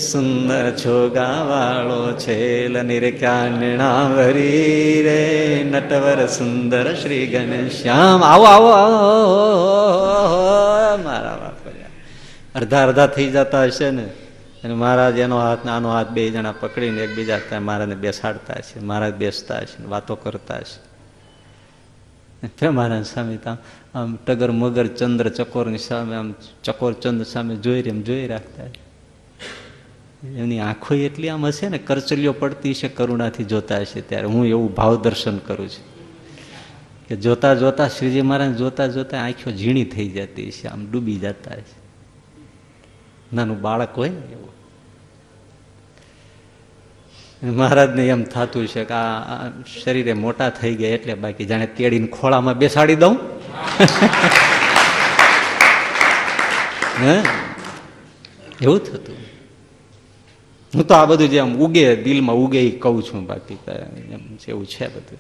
સુંદર છોગા વાળો છેલ નિરકાંગણાવરી રે નટવર સુંદર શ્રી ઘનશ્યામ આવો આવો આવો મારા બાપ અડધા અડધા થઈ જતા હશે ને અને મહારાજ એનો હાથ આનો હાથ બે જણા પકડીને એકબીજા મહારાજને બેસાડતા હશે મહારાજ બેસતા હશે વાતો કરતા હશે મહારાજ સ્વામી આમ આમ ટગર મગર ચંદ્ર ચકોરની સામે, આમ ચકોર ચંદ્ર સામે જોઈ એમ જોઈ રાખતા એમની આંખો એટલી આમ હશે ને કરચલીઓ પડતી હશે, કરુણાથી જોતા હશે ત્યારે. હું એવું ભાવ દર્શન કરું છું કે જોતા જોતા શ્રીજી મહારાજ જોતા જોતા આંખો ઝીણી થઈ જતી હશે, આમ ડૂબી જતા હશે. નાનું બાળક હોય ને એવું. મહારાજને એમ થતું છે કે આ શરીરે મોટા થઈ ગયા એટલે બાકી જાણે તેડીને ખોળામાં બેસાડી દઉં. [LAUGHS] હે? એવું થતું. હું તો આ બધું જે આમ ઉગે દિલમાં ઉગે એ કહું છું બાકી એમ એવું છે બધું.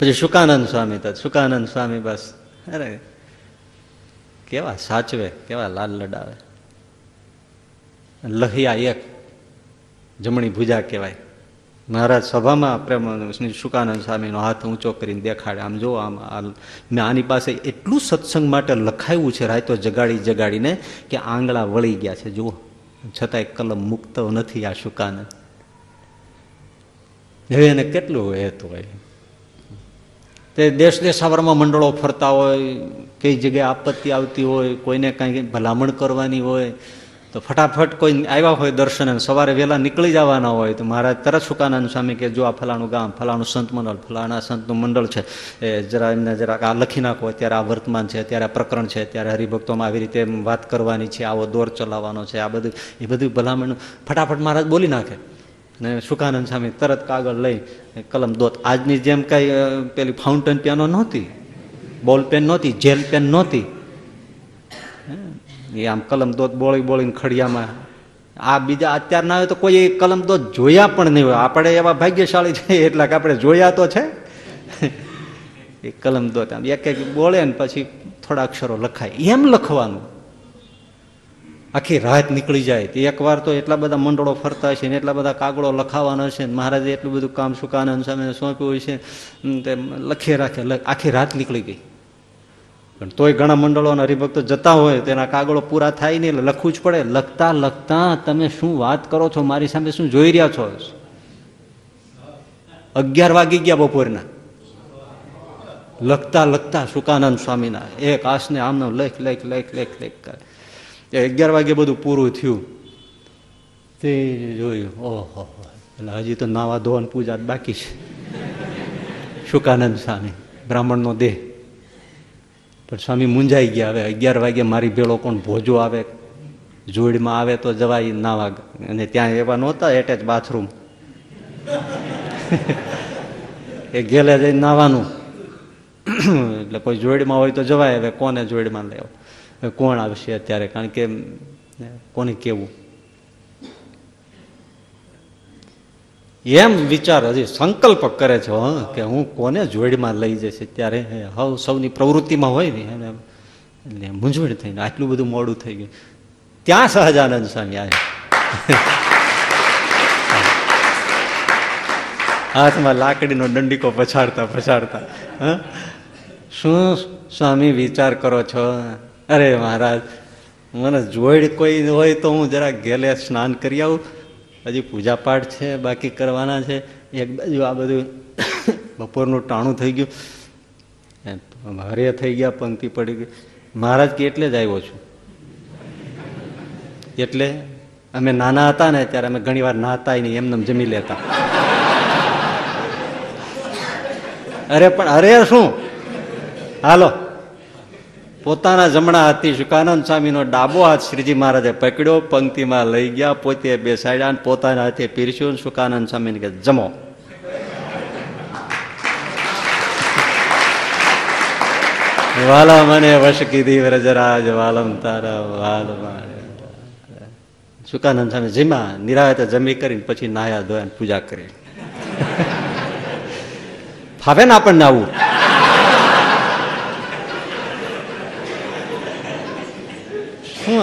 પછી સુકાનંદ સ્વામી તો સુકાનંદ સ્વામી બસ અરે કેવા સાચવે કેવા લાલ લડાવે લહિયા એક જમણી ભુજા કહેવાય. મહારાજ સભામાં પ્રેમ શુકાનંદ સ્વામીનો હાથ ઊંચો કરીને દેખાડે. આમ જો આમ, મેં આની પાસે એટલું સત્સંગ માટે લખાયું છે, રાયતો જગાડી જગાડીને કે આંગળા વળી ગયા છે. જુઓ, છતાંય કલમ મુક્ત નથી આ શુકાનંદ. હવે એને કેટલું હેતું હોય? તે દેશ દેશાવરમાં મંડળો ફરતા હોય, કઈ જગ્યાએ આપત્તિ આવતી હોય, કોઈને કાંઈ ભલામણ કરવાની હોય તો ફટાફટ કોઈ આવ્યા હોય દર્શન સવારે વહેલા નીકળી જવાના હોય તો મહારાજ તરત સુકાનંદ સ્વામી કે, જો આ ફલાણું ગામ, ફલાણું સંત મંડળ, ફલાણા સંતનું મંડળ છે, એ જરા એમને જરાક આ લખી નાખો, અત્યારે આ વર્તમાન છે, અત્યારે આ પ્રકરણ છે, અત્યારે હરિભક્તોમાં આવી રીતે વાત કરવાની છે, આવો દોર ચલાવવાનો છે, આ બધું, એ બધું ભલામણ ફટાફટ મહારાજ બોલી નાખે. ને સુકાનંદ સ્વામી તરત કાગળ લઈ કલમ દોત. આજની જેમ કાંઈ પેલી ફાઉન્ટેન પેનો નહોતી બોલ પેન નહોતી જેલ પેન નહોતી. એ આમ કલમ દોત બોળી બોળીને ખડિયામાં. આ બીજા અત્યારના હોય તો કોઈ કલમ દોત જોયા પણ નહીં હોય. આપણે એવા ભાગ્યશાળી છે એટલા કે આપણે જોયા તો છે. એ કલમ દોત આમ એક એક બોલે ને પછી થોડા અક્ષરો લખાય. એમ લખવાનું. આખી રાત નીકળી જાય. તે એકવાર તો એટલા બધા મંડળો ફરતા હશે ને એટલા બધા કાગળો લખાવાના હશે ને મહારાજે એટલું બધું કામ સુકાનંદ સામે સોંપ્યું છે તે લખી રાખે. આખી રાત નીકળી ગઈ. પણ તોય ઘણા મંડળો અને હરિભક્તો જતા હોય, તેના કાગળો પૂરા થાય નહીં એટલે લખવું જ પડે. લખતા લખતા તમે શું વાત કરો છો? મારી સામે શું જોઈ રહ્યા છો? અગિયાર વાગી ગયા બપોરના. લખતા લખતા સુકાનંદ સ્વામીના એક આસને આમનો લેખ લેખ લેખ લેખ લેખ કરે. એ અગિયાર વાગે બધું પૂરું થયું. તે જોયું, ઓહો, એટલે હજી તો નાવા ધોવાનું પૂજા બાકી છે. શુકાનંદ સ્વામી, બ્રાહ્મણનો દેહ. પણ સ્વામી મુંજાઈ ગયા. હવે અગિયાર વાગે મારી ભેળો કોણ ભોજો આવે. જોડમાં આવે તો જવાય નાવા અને ત્યાં એવા નહોતા એટેચ બાથરૂમ એ ગેલે જઈને નાવાનું એટલે કોઈ જોડમાં હોય તો જવાય. હવે કોને જોડમાં લેવા કોણ આવશે અત્યારે? કારણ કે, કોને કેવું? એમ વિચાર હજી સંકલ્પ કરે છે કે હું કોને જોડમાં લઈ જશે ત્યારે હવ સૌની પ્રવૃત્તિમાં હોય ને, એને એટલે મૂંઝવણ થઈને આટલું બધું મોડું થઈ ગયું. ત્યાં સહજાનંદ સ્વામી આવે હાથમાં લાકડીનો દંડીકો પછાડતા પછાડતા, હ. શું સ્વામી વિચાર કરો છો? અરે મહારાજ, મને જોઈડ કોઈ હોય તો હું જરા ગેલે સ્નાન કરી આવું. હજી પૂજા પાઠ છે, બાકી કરવાના છે. એક બાજુ આ બધું બપોરનું ટાણું થઈ ગયું. હરે થઈ ગયા, પંક્તિ પડી ગઈ. મહારાજ કે, એટલે જ આવ્યો છું. એટલે અમે નાના હતા ને ત્યારે અમે ઘણી વાર નાતા નહીં, એમને જમી લેતા. અરે, પણ અરે શું? હાલો. પોતાના જમણા હાથથી શુકાનંદ સ્વામીનો ડાબો હાથ શ્રીજી મહારાજે પકડ્યો, પંક્તિમાં લઈ ગયા, પોતે બેસાડ્યા પોતાના હાથે પીરસ્યું સુકાનંદ સ્વામીને કે જમો. વાલા મને વશ કીધી, વ્રજરાજ, વાલમ તારા, વાલ સુકાનંદ સ્વામી જીમા નિરાયતે જમી કરીને પછી નાયા ધોયા પૂજા કરી. ફાવે ને આપણને આવું?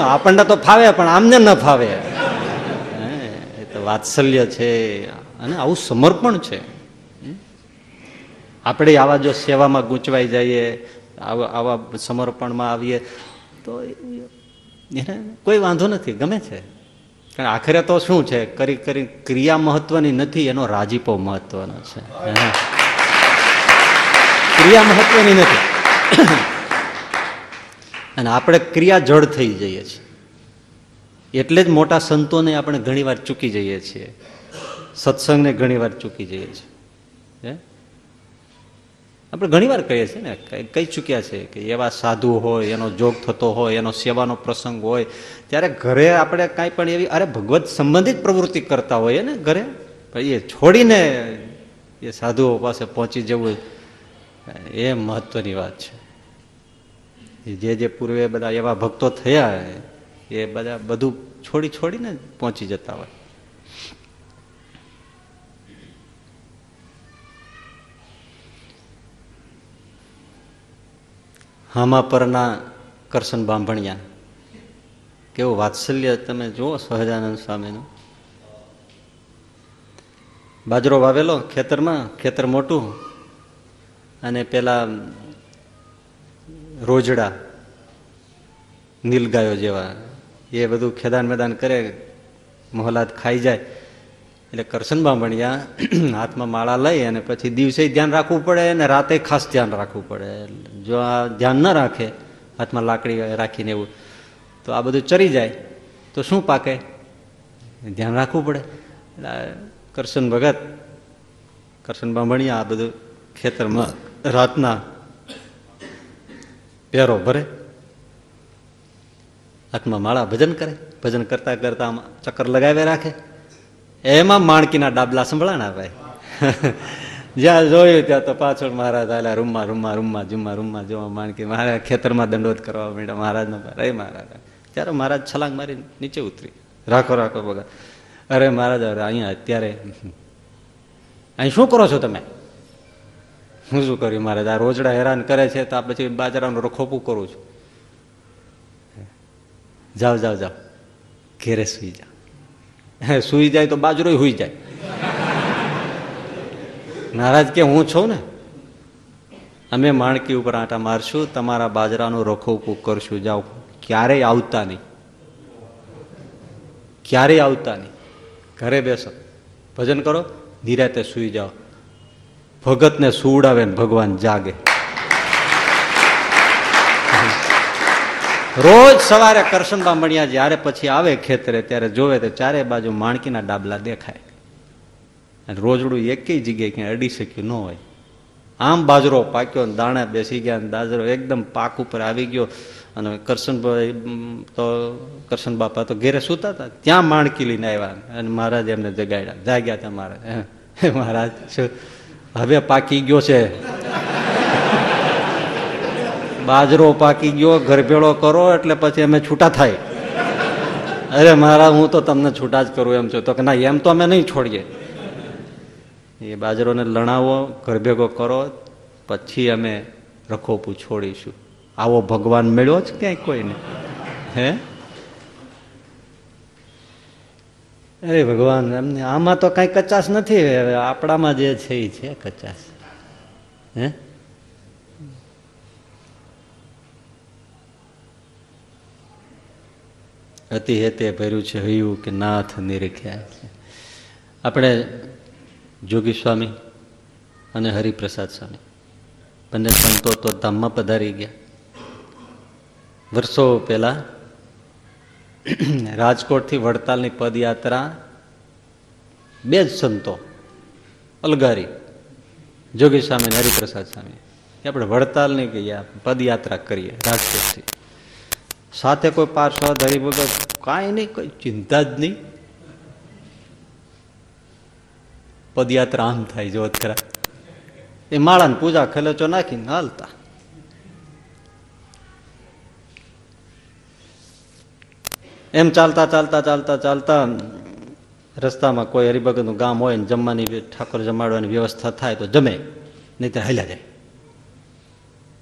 આપણને તો ફાવે, પણ આમને ન ફાવે. એ તો વાત્સલ્ય છે. અને આવું સમર્પણ છે. આપણે આવા જો સેવામાં ગૂંચવાઈ જઈએ, આવા આવા સમર્પણમાં આવીએ, તો એને કોઈ વાંધો નથી, ગમે છે. કારણ આખરે તો શું છે? કરી કરી ક્રિયા મહત્વની નથી, એનો રાજીપો મહત્વનો છે. ક્રિયા મહત્વની નથી. અને આપણે ક્રિયા જડ થઈ જઈએ છીએ. એટલે જ મોટા સંતોને આપણે ઘણીવાર ચૂકી જઈએ છીએ. સત્સંગને ઘણીવાર ચૂકી જઈએ છીએ. આપણે ઘણીવાર કહીએ છીએ ને, કઈ ચૂક્યા છે? કે એવા સાધુ હોય, એનો જોગ થતો હોય, એનો સેવાનો પ્રસંગ હોય, ત્યારે ઘરે આપણે કાંઈ પણ એવી, અરે ભગવત સંબંધિત પ્રવૃત્તિ કરતા હોઈએ ને ઘરે એ છોડીને એ સાધુઓ પાસે પહોંચી જવું એ મહત્વની વાત છે. જે જે પૂર્વે બધા એવા ભક્તો થયા એ બધા બધું છોડી છોડીને પહોંચી જતા હોય. હામા પરના કરશન બાંભણિયા. કેવું વાત્સલ્ય તમે જુઓ સહજાનંદ સ્વામીનું. બાજરો વાવેલો ખેતરમાં, ખેતર મોટું, અને પેલા રોજડા નીલગાયો જેવા. એ બધું ખેદાન મેદાન કરે, મોહલાદ ખાઈ જાય. એટલે કરશન બાંભણિયા [CLEARS THROAT] હાથમાં માળા લઈ અને પછી દિવસે ધ્યાન રાખવું પડે અને રાતે ખાસ ધ્યાન રાખવું પડે. જો આ ધ્યાન ન રાખે, હાથમાં લાકડી રાખીને એવું, તો આ બધું ચરી જાય. તો શું પાકે? ધ્યાન રાખવું પડે. એટલે કરશન ભગત, કરશન બામણિયા આ બધું ખેતરમાં રાતના પહેરો ભરે. હાથમાં માળા ભજન કરે. ભજન કરતા કરતા આમ ચક્કર લગાવે રાખે. એમાં માણકીના ડાબલા સંભળાણા ભાઈ. જ્યાં જોયું ત્યાં તો પાછળ મહારાજ આલા રૂમમાં રૂમમાં રૂમમાં, જુમ્મા, રૂમમાં જોવા માણકી મહારાજ ખેતરમાં દંડોત કરવા માંડ્યા. મહારાજનો રે મહારાજ. ત્યારે મહારાજ છલાંગ મારી નીચે ઉતરી. રાખો રાખો, બગા. અરે મહારાજ, અરે અહીંયા અત્યારે. અહીં શું કરો છો તમે? હું શું કર્યું? મહારાજ આ રોજડા હેરાન કરે છે તો આ પછી બાજરાનું રખોપું કરું છું. જાઓ જાઓ જાઓ. ઘેરે સુઈ જાઓ. સુઈ જાય તો બાજરો હુઈ જાય. મહારાજ કે હું છું ને? અમે માણકી ઉપર આંટા મારશું, તમારા બાજરાનું રખોપું કરશું. જાઓ, ક્યારેય આવતા નહીં. ક્યારેય આવતા નહીં. ઘરે બેસો. ભજન કરો, નિરાતે સુઈ જાઓ. ભગતને સુવડાવે ને ભગવાન જાગે. રોજ સવારે કરશનબા મળ્યા જ્યારે પછી આવે ખેતરે, ત્યારે જોવે તો ચારે બાજુ માણકીના ડાબલા દેખાય. અને રોજડું એકેય જગ્યાએ ક્યાંય અડી શક્યું ન હોય. આમ બાજરો પાક્યો ને દાણા બેસી ગયા દાજરો એકદમ પાક ઉપર આવી ગયો. અને કરશનભાઈ તો કરશન બાપા તો ઘેરે સૂતા હતા. ત્યાં માણકી લઈને આવ્યા અને મહારાજ એમને જગાડ્યા. જાગ્યા હતા મહારાજ મહારાજ, શું? હવે પાકી ગયો છે. બાજરો પાકી ગયો ગરભેળો કરો એટલે પછી અમે છૂટા થાય. અરે મારા, હું તો તમને છૂટા જ કરું એમ છું. તો કે ના, એમ તો અમે નહીં છોડીએ. એ બાજરોને લણાવો ગરભેગો કરો, પછી અમે રખોપું છોડીશું. આવો ભગવાન મળ્યો જ ક્યાંય કોઈને? હે? અરે ભગવાન એમને આમાં તો કઈ કચાશ નથી. હવે આપણામાં જે છે એ છે કચાશ. હે? અતિ હેતે ભર્યું છે હૈયું કે નાથ નિરખ્યા આપણે જોગી સ્વામી અને હરિપ્રસાદ સ્વામી, બંને સંતો તો ધામમાં પધારી ગયા. વર્ષો પહેલા [CLEARS THROAT] રાજકોટથી વડતાલની પદયાત્રા બે જ સંતો, અલગારી જોગી સ્વામી હરિપ્રસાદ સ્વામી. આપણે વડતાલની ગયા પદયાત્રા કરીએ રાજકોટથી. સાથે કોઈ પાર્શ્વદ હરિભગત, કાંઈ નહીં, કોઈ ચિંતા જ નહીં. પદયાત્રા આમ થાય જો ખરા એ માળાને પૂજા ખલેચો નાખીને હાલતા. એમ ચાલતા ચાલતા ચાલતા ચાલતા રસ્તામાં કોઈ હરિભગતનું ગામ હોય ને જમવાની ઠાકોર જમાડવાની વ્યવસ્થા થાય તો જમે, નહીં તો હાલ્યા જાય.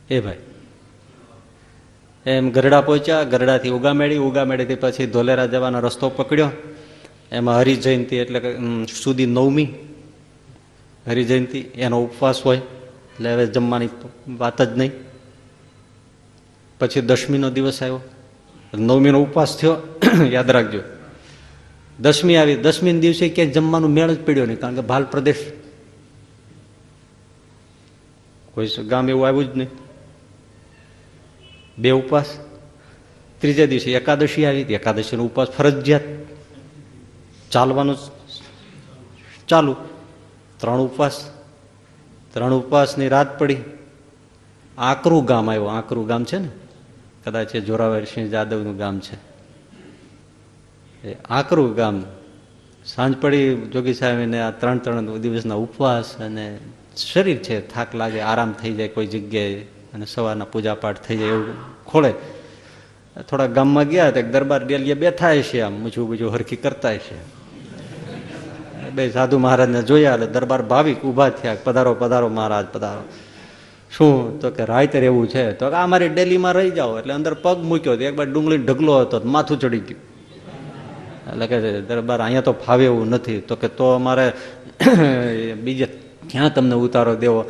એ ભાઈ. એમ ગરડા પહોંચ્યા, ગરડાથી ઉગામેડી ઉગામેડીથી પછી ધોલેરા જવાનો રસ્તો પકડ્યો. એમાં હરિજયંતી એટલે સુધી નવમી હરિજયંતી, એનો ઉપવાસ હોય. એટલે હવે જમવાની વાત જ નહીં. પછી દશમીનો દિવસ આવ્યો. નવમીનો ઉપવાસ થયો. [COUGHS] યાદ રાખજો. દસમી આવી, દસમી દિવસે ક્યાંય જમવાનું મેળ જ પડ્યો નહીં, કારણ કે ભાલ પ્રદેશ. કોઈ ગામ એવું આવ્યું જ નહીં. બે ઉપવાસ. ત્રીજા દિવસે એકાદશી આવી એકાદશીનો ઉપવાસ ફરજિયાત. ચાલવાનું ચાલુ. ત્રણ ઉપવાસ. ત્રણ ઉપવાસની રાત પડી. આકરું ગામ આવ્યું. આકરું ગામ છે ને? કદાચ એ જોરાવરસિંહ જાદવનું ગામ છે. એ આકરું ગામ. સાંજ પડી જોગી સાહેબને આ ત્રણ ત્રણ દિવસના ઉપવાસ અને શરીર છે, થાક લાગે, આરામ થઈ જાય કોઈ જગ્યાએ અને સવારના પૂજાપાઠ થઈ જાય એવું ખોળે. થોડા ગામમાં ગયા તો એક દરબાર ડેલીએ બેઠા છે આમ, મૂછું બીજું હરખી કરતા છે બે સાધુ મહારાજને જોયા એટલે દરબાર ભાવિક ઊભા થયા પધારો પધારો મહારાજ, પધારો. શું? તો કે રાયતર એવું છે. તો આ મારી ડેલીમાં રહી જાઓ. એટલે અંદર પગ મૂક્યો તો એકવાર ડુંગળી ઢગલો હતો માથું ચડી ગયું. એટલે કે દરબાર અહીંયા તો ફાવે એવું નથી. તો કે તો અમારે [CLEARS THROAT] બીજે ક્યાં તમને ઉતારો દેવો?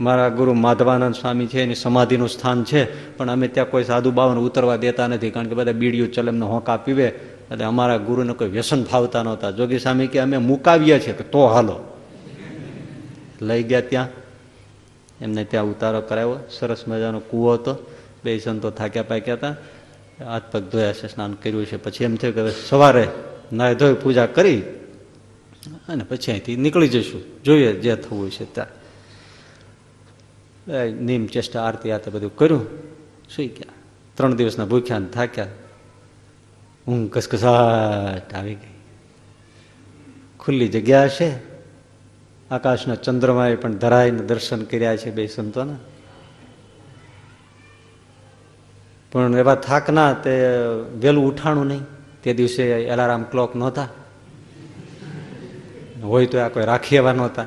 મારા ગુરુ માધવાનંદ સ્વામી છે, એની સમાધિનું સ્થાન છે, પણ અમે ત્યાં કોઈ સાધુ બાવન ઉતરવા દેતા નથી, કારણ કે બધા બીડીયું એમને હોંકા પીવે એટલે અમારા ગુરુને કોઈ વ્યસન ફાવતા નહોતા. જોગી સ્વામી કે અમે મુકાવીએ છીએ, કે તો હાલો. લઈ ગયા ત્યાં. એમને ત્યાં ઉતારો કરાવ્યો. સરસ મજાનો કૂવો હતો. બે સંતો થાક્યા પાક્યા હતા. હાથ પગ ધોયા છે, સ્નાન કર્યું છે, પછી એમ થયું કે સવારે નાય ધોઈ પૂજા કરી અને પછી અહીંથી નીકળી જઈશું. જોઈએ જે થવું છે ત્યાં. નીમ ચેષ્ટા, આરતી આતે બધું કર્યું. સુઈ ગયા. ત્રણ દિવસના ભૂખ્યા થાક્યા. ઊંઘ કસકસાટ આવી ગઈ. ખુલ્લી જગ્યા છે આકાશના ચંદ્રમાએ પણ ધરાઈને દર્શન કર્યા છે બે સંતોના. પણ એવા થાકના તે વહેલું ઉઠાણું નહીં. તે દિવસે એલારામ ક્લોક નહોતા. હોય તો આ કોઈ રાખી એવા નહોતા.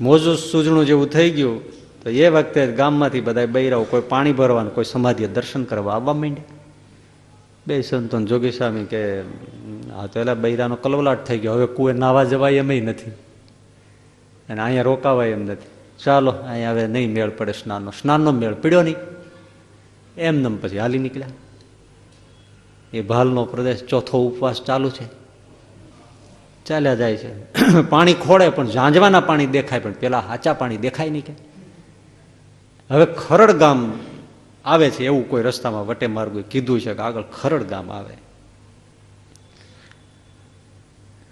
મોજું સૂજણું જેવું થઈ ગયું, તો એ વખતે ગામમાંથી બધા બૈરાઓ કોઈ પાણી ભરવાનું, કોઈ સમાધિએ દર્શન કરવા આવવા માંડ્યા. બે સંતોન જોગી સ્વામી કે, આ તો એલા બૈરાનો કલવલાટ થઈ ગયો. હવે કુએ નાવા જવાય એમય નથી. અને અહીંયા રોકાવાય એમ નથી. ચાલો, અહીંયા હવે નહીં મેળ પડે સ્નાનનો. સ્નાનનો મેળ પીડ્યો નહીં. એમને પછી હાલી નીકળ્યા. એ ભાલનો પ્રદેશ ચોથો ઉપવાસ ચાલુ છે. ચાલ્યા જાય છે. [CLEARS THROAT] પાણી ખોડે પણ ઝાંઝવાના પાણી દેખાય, પણ પેલા હાચા પાણી દેખાય નહીં કે. હવે ખરડ ગામ આવે છે, એવું કોઈ રસ્તામાં વટે માર્ગ કીધું છે કે આગળ ખરડ ગામ આવે.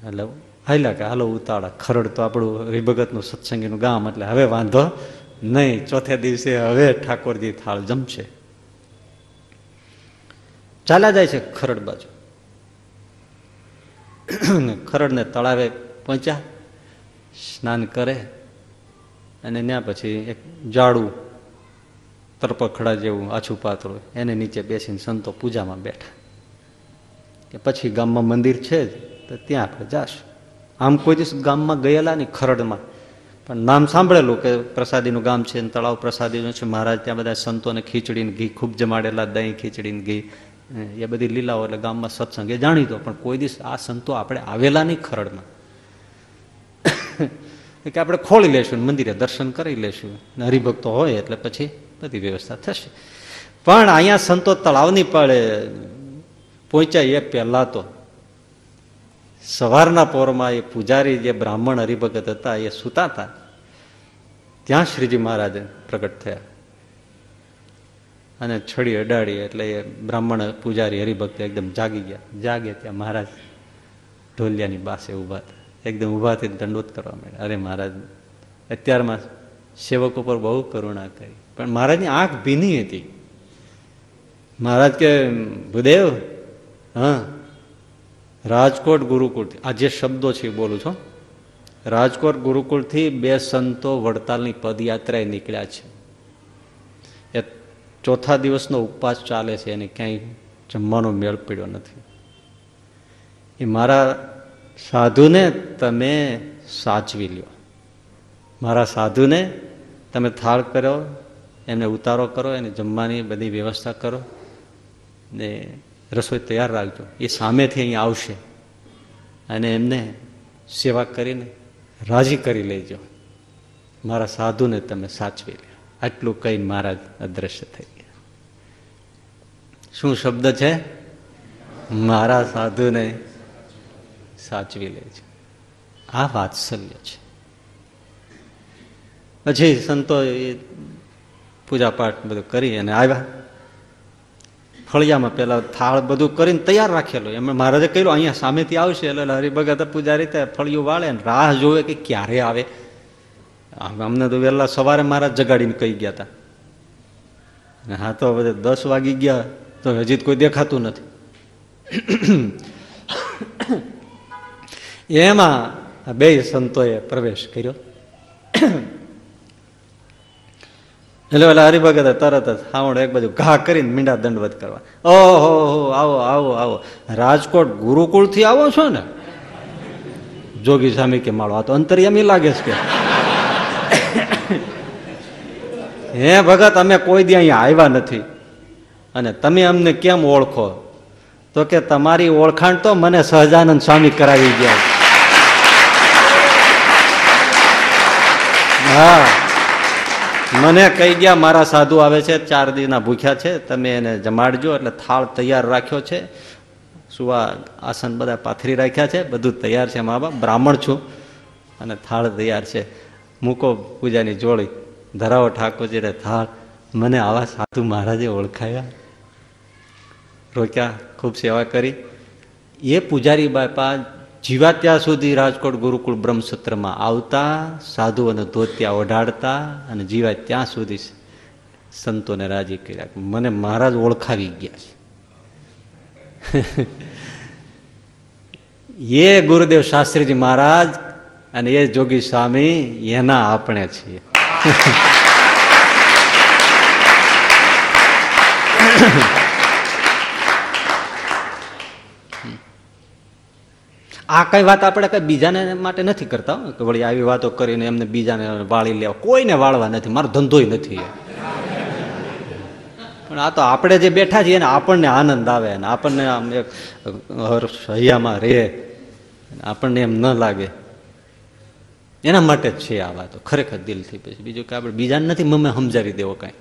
એટલે હાલ્યા કે, હાલો ઉતાળા ખરડ તો આપણું હરિભગતનું સત્સંગીનું ગામ, એટલે હવે વાંધો નહીં, ચોથે દિવસે હવે ઠાકોરજી થાળ જમશે. ચાલ્યા જાય છે ખરડ બાજુ. ખરડને તળાવે પહોંચ્યા, સ્નાન કરે, અને ત્યાં પછી એક જાડું તરપખડા જેવું આછું પાતળું એને નીચે બેસીને સંતો પૂજામાં બેઠા. કે પછી ગામમાં મંદિર છે જ, તો ત્યાં આપણે જાશું. આમ કોઈ દિવસ ગામમાં ગયેલા નહીં, ખરડમાં. પણ નામ સાંભળેલું કે પ્રસાદીનું ગામ છે ને તળાવ પ્રસાદીનું છે. મહારાજ ત્યાં બધા સંતોને ખીચડીને ઘી, ખૂબ જમાડેલા દહીં, ખીચડીને ઘી. એ બધી લીલાઓ એટલે ગામમાં સત્સંગ. એ જાણીતો પણ કોઈ દિવસ આ સંતો આપણે આવેલા નહીં ખરડમાં. [COUGHS] કે આપણે ખોલી લેશું મંદિરે દર્શન કરી લેશું. હરિભક્તો હોય એટલે પછી બધી વ્યવસ્થા થશે. પણ અહીંયા સંતો તળાવની પડે પહોંચ્યા એ પહેલાં તો. સવારના પોરમાં એ પૂજારી જે બ્રાહ્મણ હરિભગત હતા, એ સૂતા હતા. ત્યાં શ્રીજી મહારાજ પ્રગટ થયા. અને છડી અડાડી એટલે એ બ્રાહ્મણ પૂજારી હરિભક્ત એકદમ જાગી ગયા. જાગે ત્યાં મહારાજ ઢોલિયાની પાસે ઊભા હતા. એકદમ ઊભા થઈને દંડોત કરવા માંડ્યા. અરે મહારાજ, અત્યારમાં સેવકો પર બહુ કરુણા કરી. પણ મહારાજની આંખ ભીની હતી. મહારાજ કે, ભૂદેવ, હા રાજકોટ ગુરુકુળથી, આ જે શબ્દો છે બોલું છું. રાજકોટ ગુરુકુળથી બે સંતો વડતાલની પદયાત્રાએ નીકળ્યા છે. એ ચોથા દિવસનો ઉપવાસ ચાલે છે, એને ક્યાંય જમવાનો મેળ પીડ્યો નથી. એ મારા સાધુને તમે સાચવી લ્યો. મારા સાધુને તમે થાળ કરો એમને ઉતારો કરો, એને જમવાની બધી વ્યવસ્થા કરો ને રસોઈ તૈયાર રાખજો. એ સામેથી અહીં આવશે અને એમને સેવા કરીને રાજી કરી લેજો. મારા સાધુને તમે સાચવી લે આટલું કહીને મહારાજ અદ્રશ્ય થઈ ગયા. શું શબ્દ છે? મારા સાધુને સાચવી લેજો. આ વાત્સલ્ય છે. પછી સંતો એ પૂજા પાઠ બધું કરી અને આવ્યા. ફળિયામાં પેલા થાળ બધું કરીને તૈયાર રાખેલું. એમ મહારાજે કહ્યું, અહીંયા સામેથી આવશે. એટલે હરિભગત પૂજારી રીતે ફળિયું વાળે ને રાહ જોવે કે ક્યારે આવે. અમને તો વહેલા સવારે મહારાજ જગાડીને કહી ગયા હતા હા તો બધે દસ વાગી ગયા, તો હજી કોઈ દેખાતું નથી. એમાં બે સંતોએ પ્રવેશ કર્યો. એટલે ઓલા હરિભગત તરત જ હાવણ એક બાજુ ઘા કરીને મીંડા દંડવત કરવા. ઓહો આવો આવો આવો. રાજકોટ ગુરુકુળથી આવો છો ને? જોગી સ્વામી કે માળો, આ તો અંતરિયામી લાગે છે કે? હે ભગત, અમે કોઈ દી અહીંયા આવ્યા નથી. અને તમે અમને કેમ ઓળખો? તો કે તમારી ઓળખાણ તો મને સહજાનંદ સ્વામી કરાવી ગયા હા. મને કહી ગયા, મારા સાધુ આવે છે, ચાર દીના ભૂખ્યા છે, તમે એને જમાડજો, એટલે થાળ તૈયાર રાખ્યો છે. સુવા આસન બધા પાથરી રાખ્યા છે, બધું તૈયાર છે મા બ્રાહ્મણ છું, અને થાળ તૈયાર છે. મૂકો પૂજાની જોડી. ધરાવો ઠાકોરજીને થાળ. મને આવા સાધુ મહારાજે ઓળખાયા. રોક્યા, ખૂબ સેવા કરી. એ પૂજારી બાપા જીવા ત્યાં સુધી રાજકોટ ગુરુકુળ બ્રહ્મસૂત્રમાં આવતા, સાધુ અને ધોતિયા ઓઢાડતા અને જીવા ત્યાં સુધી સંતોને રાજી કર્યા. મને મહારાજ ઓળખાવી ગયા છે. [LAUGHS] એ ગુરુદેવ શાસ્ત્રીજી મહારાજ અને એ જોગી સ્વામી એના આપણે છીએ. [LAUGHS] આ કઈ વાત આપણે કઈ બીજાને માટે નથી કરતા કે વળી આવી વાતો કરીને એમને બીજાને વાળી લેવા. કોઈને વાળવા નથી. મારો ધંધો નથી પણ આ તો આપણે જે બેઠા છીએ ને આપણને આનંદ આવે ને આપણને આમ એક હૈયામાં રહે. આપણને એમ ન લાગે. એના માટે જ છે આ વાતો. ખરેખર દિલથી પછી. બીજું કે આપણે બીજાને નથી, મમ્મી સમજાવી દેવો કાંઈ.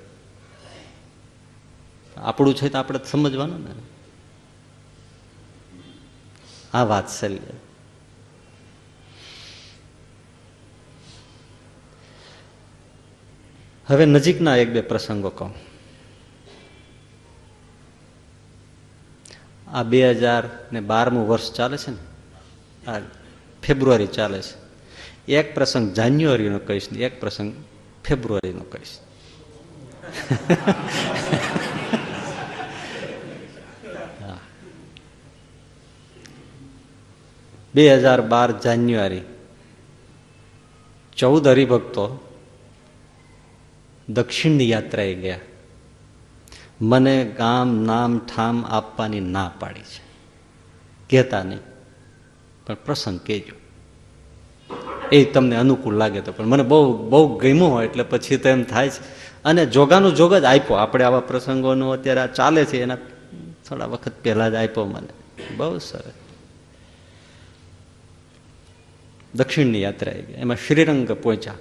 આપણું છે તો આપણે સમજવાનું ને. આ વાત્સલ્ય હવે નજીકના એક બે પ્રસંગો કહું. આ બે હજાર ને બારમું વર્ષ ચાલે છે ને? આ ફેબ્રુઆરી ચાલે છે. એક પ્રસંગ જાન્યુઆરીનો કહીશ ને એક પ્રસંગ ફેબ્રુઆરીનો કહીશ. બે હજાર બાર જાન્યુઆરી. ચૌદ હરિભક્તો દક્ષિણની યાત્રાએ ગયા. મને ગામ, નામ, ઠામ આપવાની ના પાડી છે. કહેતા નહીં, પણ પ્રસંગ કહેજો. એ તમને અનુકૂળ લાગે તો, પણ મને બહુ બહુ ગમ્યું હોય એટલે પછી તો એમ થાય છે. અને જોગાનું જોગ જ આપ્યો. આપણે આવા પ્રસંગોનું અત્યારે આ ચાલે છે, એના થોડા વખત પહેલા જ આપ્યો મને. બહુ સરસ. દક્ષિણની યાત્રા આવી એમાં શ્રીરંગ પહોંચ્યા.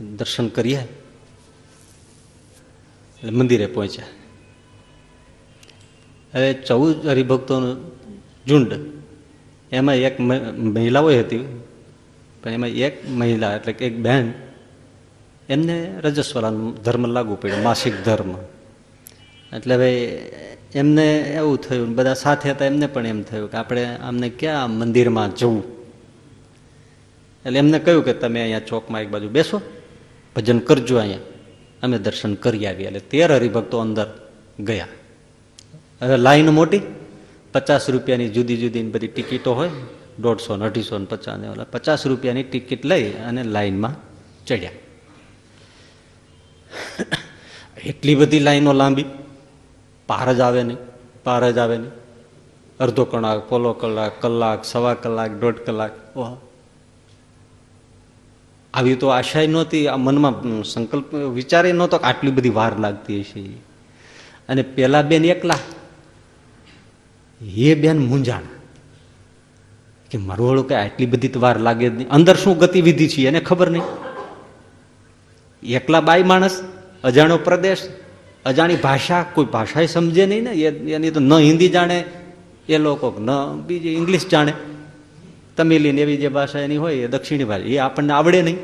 દર્શન કરીએ એટલે મંદિરે પહોંચ્યા. હવે ચૌદ હરિભક્તોનું ઝુંડ. એમાં એક મહિલાઓ હતી. પણ એમાં એક મહિલા એટલે કે એક બહેન. એમને રજસ્વલાનું ધર્મ લાગુ પડ્યો. માસિક ધર્મ. એટલે હવે એમને એવું થયું બધા સાથે હતા, એમને પણ એમ થયું કે આપણે આમને ક્યાં મંદિરમાં જવું? એટલે એમને કહ્યું કે તમે અહીંયા ચોકમાં એક બાજુ બેસો, ભજન કરજો અહીંયા. અમે દર્શન કરી આવીએ. એટલે તેર હરિભક્તો અંદર ગયા. હવે લાઈન મોટી, પચાસ રૂપિયાની જુદી જુદી બધી ટિકિટો હોય, દોઢસો ને અઢીસો ને પચાસ ને ઓલા પચાસ રૂપિયાની ટિકિટ લઈ અને લાઈનમાં ચડ્યા. [COUGHS] એટલી બધી લાઈનો લાંબી. પાર જ આવે નહીં, પાર જ આવે નહીં. અડધો કલાક, પોલો કલાક કલાક, સવા કલાક, દોઢ કલાક. ઓહ. આવી તો આશાય નહોતી, આ મનમાં સંકલ્પ, વિચારે નહોતો કે આટલી બધી વાર લાગતી હશે. અને પેલા બેન એકલા. એ બેન મૂંઝાણ. કે મારું કે આટલી બધી તો વાર લાગે જ નહીં. અંદર શું ગતિવિધિ છે એને ખબર નહીં. એકલા બાઈ માણસ અજાણો પ્રદેશ અજાણી ભાષા કોઈ ભાષા સમજે નહીં ને એની તો ન હિન્દી જાણે, એ લોકો ન, બીજી ઇંગ્લિશ જાણે. તમિલીને એવી જે ભાષા એની હોય, એ દક્ષિણી ભાષા, એ આપણને આવડે નહીં.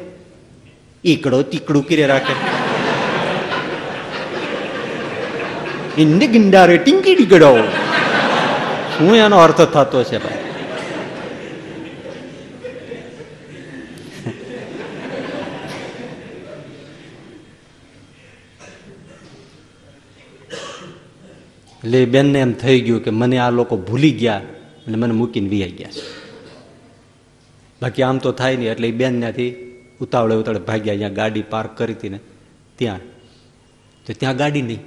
ઈકડો તીકડું કીરે રાખે. ગિંડા રે ટીંકી ટીકડો શું એનો અર્થ થતો છે ભાઈ? એટલે બેનને એમ થઈ ગયું કે મને આ લોકો ભૂલી ગયા અને મને મૂકીને વિયાઈ ગયા છે. બાકી આમ તો થાય નહીં, એટલે એ બેન ત્યાંથી ઉતાવળે ઉતાવળે ભાગ્યા. અહીંયા ગાડી પાર્ક કરી હતી ને, ત્યાં. તો ત્યાં ગાડી નહીં.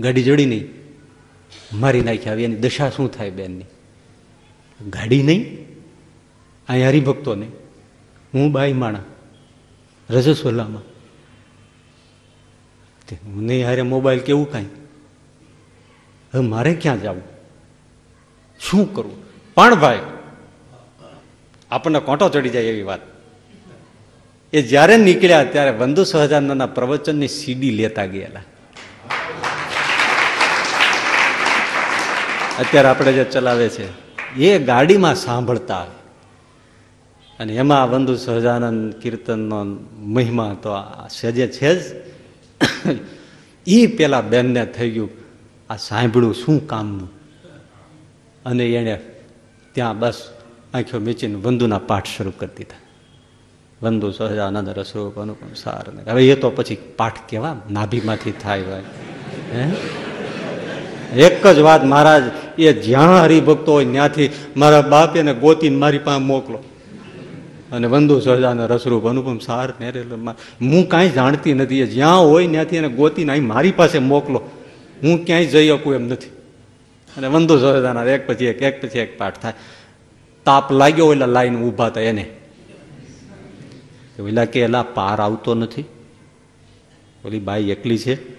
ગાડી જડી નહીં. મારી નાખી આવી. એની દશા શું થાય બેનની? ગાડી નહીં. અહીંયા હરિભક્તો નહીં હું બાઈ માણા, રજસ્વલામાં. નહીં હારે મોબાઈલ કેવું કાંઈ? હવે મારે ક્યાં જવું? શું કરવું પણ ભાઈ આપણને કોંટો ચડી જાય એવી વાત. એ જ્યારે નીકળ્યા ત્યારે બંધુ સહજાનંદના પ્રવચનની સીડી લેતા ગયેલા. અત્યારે આપણે જે ચલાવે છે, એ ગાડીમાં સાંભળતા અને એમાં બંધુ સહજાનંદ કીર્તનનો મહિમા તો સજે છે જ. [COUGHS] એ પેલા બેનને થઈ ગયું, આ સાંભળ્યું શું કામનું? અને એણે ત્યાં બસ આંખો મીચીને વંદુના પાઠ શરૂ કરી દીધા. વંદુ સહજાનંદ રસરૂપ અનુપમ સાર હવે એ તો પછી પાઠ કેવા નાભીમાંથી થાય હોય. હે? એક જ વાત મહારાજ, એ જ્યાં હરિભક્તો હોય ત્યાંથી મારા બાપ એને ગોતીને મારી પાસે મોકલો. અને વંદુ સહજાને રસરૂપ અનુપમ સાર ને હું કાંઈ જાણતી નથી. એ જ્યાં હોય ત્યાંથી એને ગોતીને અહીં મારી પાસે મોકલો. હું ક્યાંય જઈ શકું એમ નથી. અને વંદુ સહજાના એક પછી એક એક પછી એક પાઠ થાય. તાપ લાગ્યો એટલે લાઈન ઊભા થાય એને. ઓલા કે, એલા, પાર આવતો નથી. ઓલી બાઈ એકલી છે.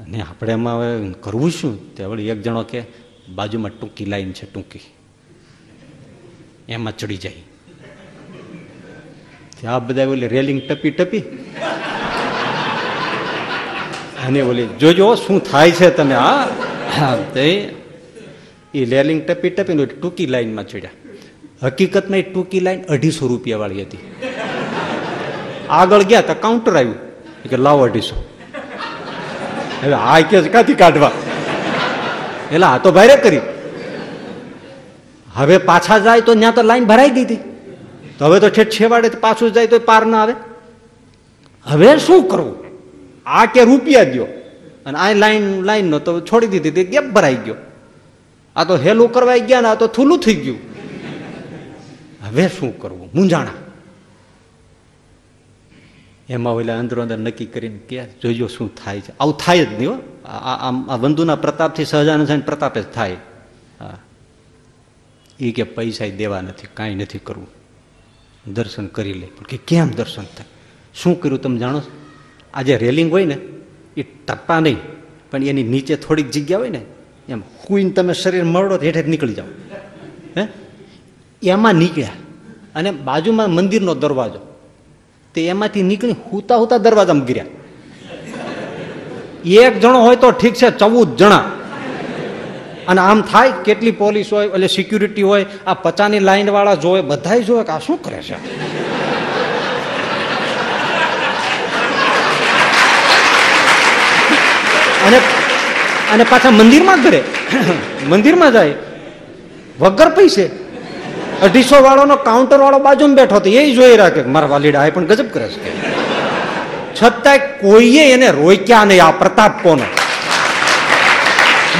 અને આપણે એમાં હવે કરવું શું? તે વળી એક જણો કે, બાજુમાં ટૂંકી લાઈન છે, ટૂંકી. એમાં ચડી જાય. આ બધા ઓલી રેલિંગ ટપી ટપી. અને ઓલી જોજો શું થાય છે તમે હા? તે એ રેલિંગ ટપી ટપી ટૂંકી લાઈનમાં ચડ્યા. હકીકતમાં એ ટૂંકી લાઈન અઢીસો રૂપિયા વાળી હતી. આગળ ગયા તો કાઉન્ટર આવ્યું. કે લાવો અઢીસો. હવે આ કે ક્યાંથી કાઢવા? એટલે આ તો ભારે કરી. હવે પાછા જાય તો ત્યાં તો લાઈન ભરાઈ હતી. તો હવે તો છેટ છેવાડે પાછું જાય તો પાર ના આવે. હવે શું કરવું? આ કે રૂપિયા દો અને આ લાઈન લાઈન નો તો છોડી દીધી તે ગેપ ભરાઈ ગયો. આ તો હેલું કરવાઈ ગયા ને આ તો થૂલું થઈ ગયું. હવે શું કરવું? મૂંઝાણા. એમાં ઓલા અંદરો અંદર નક્કી કરીને કે જોજો શું થાય છે. આવું થાય જ નહીં હો. આ બંધુના પ્રતાપથી સહજાનંદ સાહેબ પ્રતાપે જ થાય. હા. એ કે પૈસા દેવા નથી કાંઈ નથી કરવું. દર્શન કરી લે. પણ કે કેમ દર્શન થાય? શું કર્યું તમે જાણો આ જે રેલિંગ હોય ને, એ ટપ્પા નહીં, પણ એની નીચે થોડીક જગ્યા હોય ને, એમ કુઈને તમે શરીર મળો તો હેઠે નીકળી જાઓ. હે? એમાં નીકળ્યા. અને બાજુમાં મંદિરનો દરવાજો. તે એમાંથી નીકળી હુતા હુતા દરવાજામાં ગીર્યા. એક જણો હોય તો ઠીક છે, ચૌદ જણા. અને આમ થાય કેટલી પોલીસ હોય, એટલે સિક્યુરિટી હોય, આ પચાની લાઈન વાળા જોવે બધા જોવે કે આ શું કરે છે? અને અને પાછા મંદિરમાં કરે મંદિરમાં જાય. વગર પૈસે. અઢીસો વાળાનો કાઉન્ટર વાળો બાજુમાં બેઠો હતો એ જોઈ રાખે મારા વાલીડા એ પણ ગજબ કરે છે. છતાંય કોઈએ એને રોક્યા નહીં, આ પ્રતાપ કોનો?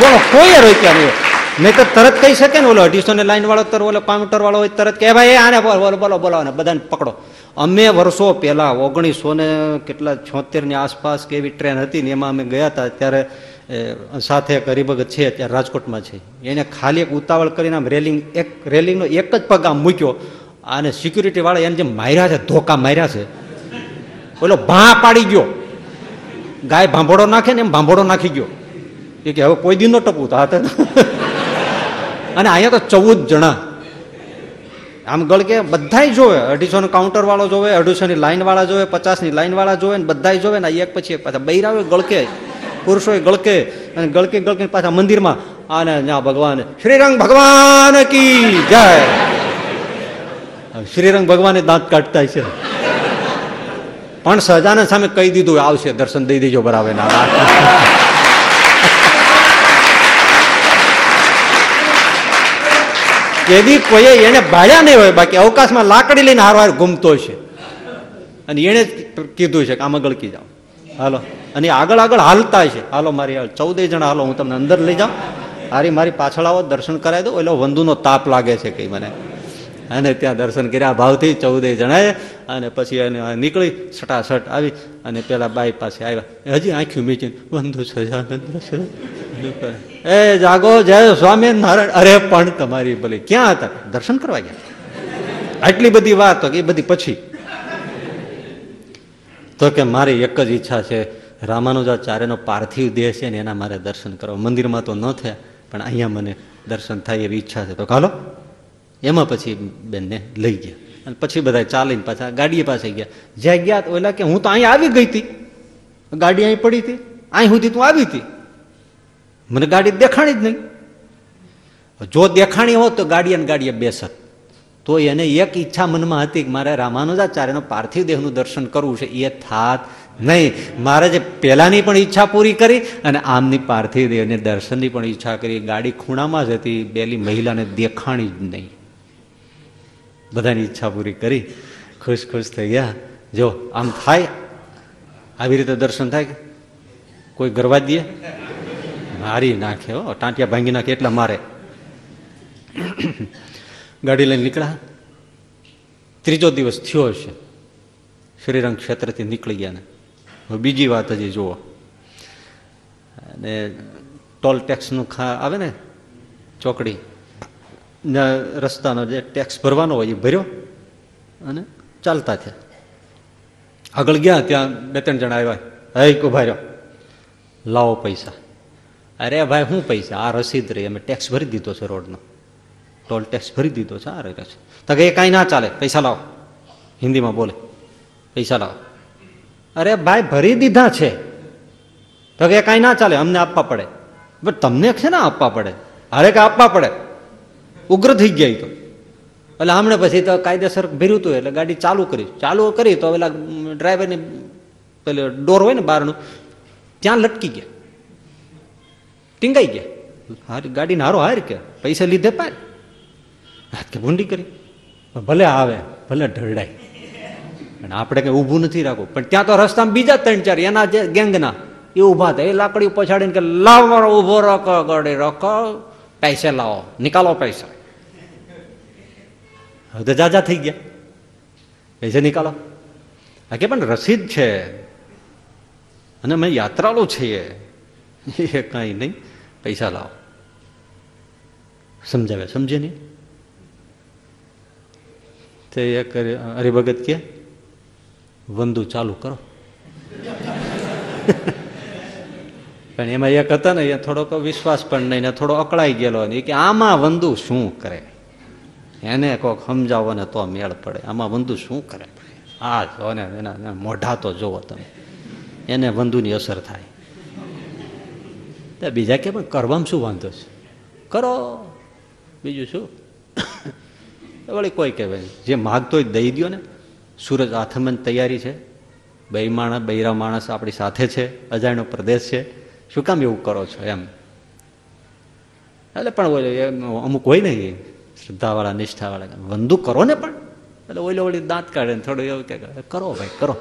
બોલો, કોઈ રોક્યા નહીં મેં તો તરત કહી શકે ને ઓલો અઢીસો ને લાઈન વાળો તર, ઓલો પામીટર વાળો હોય તરત કે ભાઈ આને બોલો બોલો બોલો ને બધાને પકડો. અમે વર્ષો પહેલા ઓગણીસો ને કેટલા, છોતેરની આસપાસ કે એવી ટ્રેન હતી ને એમાં અમે ગયા હતા, ત્યારે સાથે એક હરિભગત છે, અત્યારે રાજકોટમાં છે. એને ખાલી એક ઉતાવળ કરીને આમ રેલિંગ, એક રેલિંગનો એક જ પગ આમ મૂક્યો, અને સિક્યુરિટી વાળા એને જે માર્યા છે, ધોકા માર્યા છે. ઓલો ભા પાડી ગયો. ગાય ભાંભોડો નાખે ને એમ ભાંભોડો નાખી ગયો. એ કે હવે કોઈ દિન નો ટપવું તો હાથે. અને અહીંયા તો ચૌદ જણા. આમ ગળકે બધાય જોવે. અઢીસો નો કાઉન્ટર વાળો જોવે અઢીસો ની લાઈન વાળા જોવે પચાસની લાઈન વાળા જોવે ને બધાય જોવે ને એક પછી એક પાછા બૈરાવે, ગળકે. પુરુષો ગળકે અને ગળકે ગળકે પાછા મંદિરમાં આને જ્યાં ભગવાન, શ્રીરંગ ભગવાન કી જય. શ્રીરંગ ભગવાને દાંત કાઢતા છે પણ સહજાનંદ સામે કહી દીધું, આવશે, દર્શન દઈ દેજો બરાબર. ના એવી કોઈ એને ભાડ્યા નહીં હોય, બાકી અવકાશમાં લાકડી લઈને હાર હાર ઘૂમતો છે. અને જ કીધું છે કે આમ આગળ કી જાઓ હાલો. અને આગળ આગળ હાલતા છે. હાલો, મારી ચૌદે જણા, હાલો, હું તમને અંદર લઈ જાઉં. હારી મારી પાછળ આવો, દર્શન કરાવી દો. એટલે વંદુનો તાપ લાગે છે કઈ મને. અને ત્યાં દર્શન કર્યા. ભાવથી ચૌદે જણાએ અને પછી એને નીકળી સટાસટ આવી અને પેલા બાઈ પાસે આવ્યા. હજી આંખ્યું મીચીને. બંધુ સજાનંદ એ જાગો, જય સ્વામી નારાયણ અરે, પણ તમારી ભલે ક્યાં હતા? દર્શન કરવા ગયા? આટલી બધી વાત તો એ બધી પછી. તો કે, મારી એક જ ઈચ્છા છે. રામાનુજાચાર્યનો પાર્થિવ દેહ છે ને એના મારે દર્શન કરવા. મંદિરમાં તો ન થયા, પણ અહીંયા મને દર્શન થાય એવી ઈચ્છા છે. તો હાલો. એમાં પછી બેનને લઈ ગયા. અને પછી બધા ચાલીને પાછા ગાડીએ પાસે ગયા. જ્યાં ગયા તો ઓલા કે, હું તો અહીં આવી ગઈ હતી. ગાડી અહીં પડી હતી. અહીં સુધી તું આવી હતી. મને ગાડી દેખાણી જ નહીં. જો દેખાણી હોત તો ગાડી અને ગાડીએ બેસત. તો એને એક ઈચ્છા મનમાં હતી કે મારે રામાનુજાચાર્યનો પાર્થિવ દેહનું દર્શન કરવું છે. એ થાત નહીં. મારે જે પહેલાંની પણ ઈચ્છા પૂરી કરી અને આમની પાર્થિવ દેહને દર્શનની પણ ઈચ્છા કરી. ગાડી ખૂણામાં જ હતી. બેલી મહિલાને દેખાણી જ નહીં. બધાની ઈચ્છા પૂરી કરી, ખુશ ખુશ થઈ ગયા. જો આમ થાય, આવી રીતે દર્શન થાય કોઈ ગરવા દે? મારી નાખે હો, ટાંટિયા ભાંગી નાખે એટલા મારે. ગાડી લઈને નીકળ્યા. ત્રીજો દિવસ થયો હશે. શ્રીરંગ ક્ષેત્રથી નીકળી ગયા ને. હવે બીજી વાત હજી જુઓ. અને ટોલ ટેક્સનું ખા આવે ને? ચોકડી. રસ્તાનો જે ટેક્સ ભરવાનો હોય એ ભર્યો અને ચાલતા થયા. આગળ ગયા ત્યાં બે ત્રણ જણા આવ્યા. હે ઊભા રહ્યો. લાવો પૈસા. અરે ભાઈ શું પૈસા? આ રસીદ રહી. અમે ટેક્સ ભરી દીધો છે રોડનો. ટોલ ટેક્સ ભરી દીધો છે. આ રહે છે. તો કે એ કાંઈ ના ચાલે. પૈસા લાવો. હિન્દીમાં બોલે. પૈસા લાવો. અરે ભાઈ ભરી દીધા છે. તો કે કાંઈ ના ચાલે. અમને આપવા પડે. બટ તમને છે ને આપવા પડે. અરે કે આપવા પડે? ઉગ્ર થઈ ગયા તો. એટલે હમણે પછી તો કાયદેસર ભર્યું હતું એટલે ગાડી ચાલુ કરી. ચાલુ કરી તો પેલા ડ્રાઈવરની પેલો ડોર હોય ને બહારનું, ત્યાં લટકી ગયા. ટીંગાઈ ગયા. હારી, ગાડીને હારો હાર કે, પૈસા લીધે પાર. કે ભૂંડી કરી. ભલે આવે, ભલે ઢળડાય અને આપણે કઈ ઊભું નથી રાખવું. પણ ત્યાં તો રસ્તામાં બીજા ત્રણ ચાર, એના જે ગેંગના, એ ઊભા થાય. એ લાકડી પછાડીને કે લાવ, મારો ઊભો રખો ગડી રખો પૈસા લાવો નિકાલો પૈસા. હવે તો જાજા થઈ ગયા. પૈસા નીકાળો. આ કે પણ રસીદ છે. અને અમે યાત્રાળુ છીએ. [LAUGHS] એ કાંઈ નહીં. પૈસા લાવો. સમજાવે, સમજે નહીં? તે એક હરિભગત કે, વંદુ ચાલુ કરો. [LAUGHS] પણ એમાં એક હતા ને, એ થોડોક વિશ્વાસ પણ નહીં, ને થોડો અકળાઈ ગયેલો ને કે, આમાં વંદુ શું કરે? એને કોક સમજાવો ને તો મેળ પડે. આમાં વંધુ શું કરે? આ જો ને એના મોઢા તો જોવો તમે. એને વંધુની અસર થાય. બીજા કે પણ કરવામાં શું વાંધો છે? કરો. બીજું શું? વળી કોઈ કહેવાય જે માગતો હોય દઈ દો ને, સૂરજ આથમન તૈયારી છે. બે માણસ બૈરા માણસ આપણી સાથે છે, અજાણ્યો પ્રદેશ છે. શું કામ એવું કરો છો એમ? એટલે પણ અમુક હોય ને શ્રદ્ધાવાળા નિષ્ઠાવાળા વંદુ કરો ને પણ. એટલે ઓલી ઓલી દાંત કાઢે ને થોડું એવું કે કરો ભાઈ, કરો.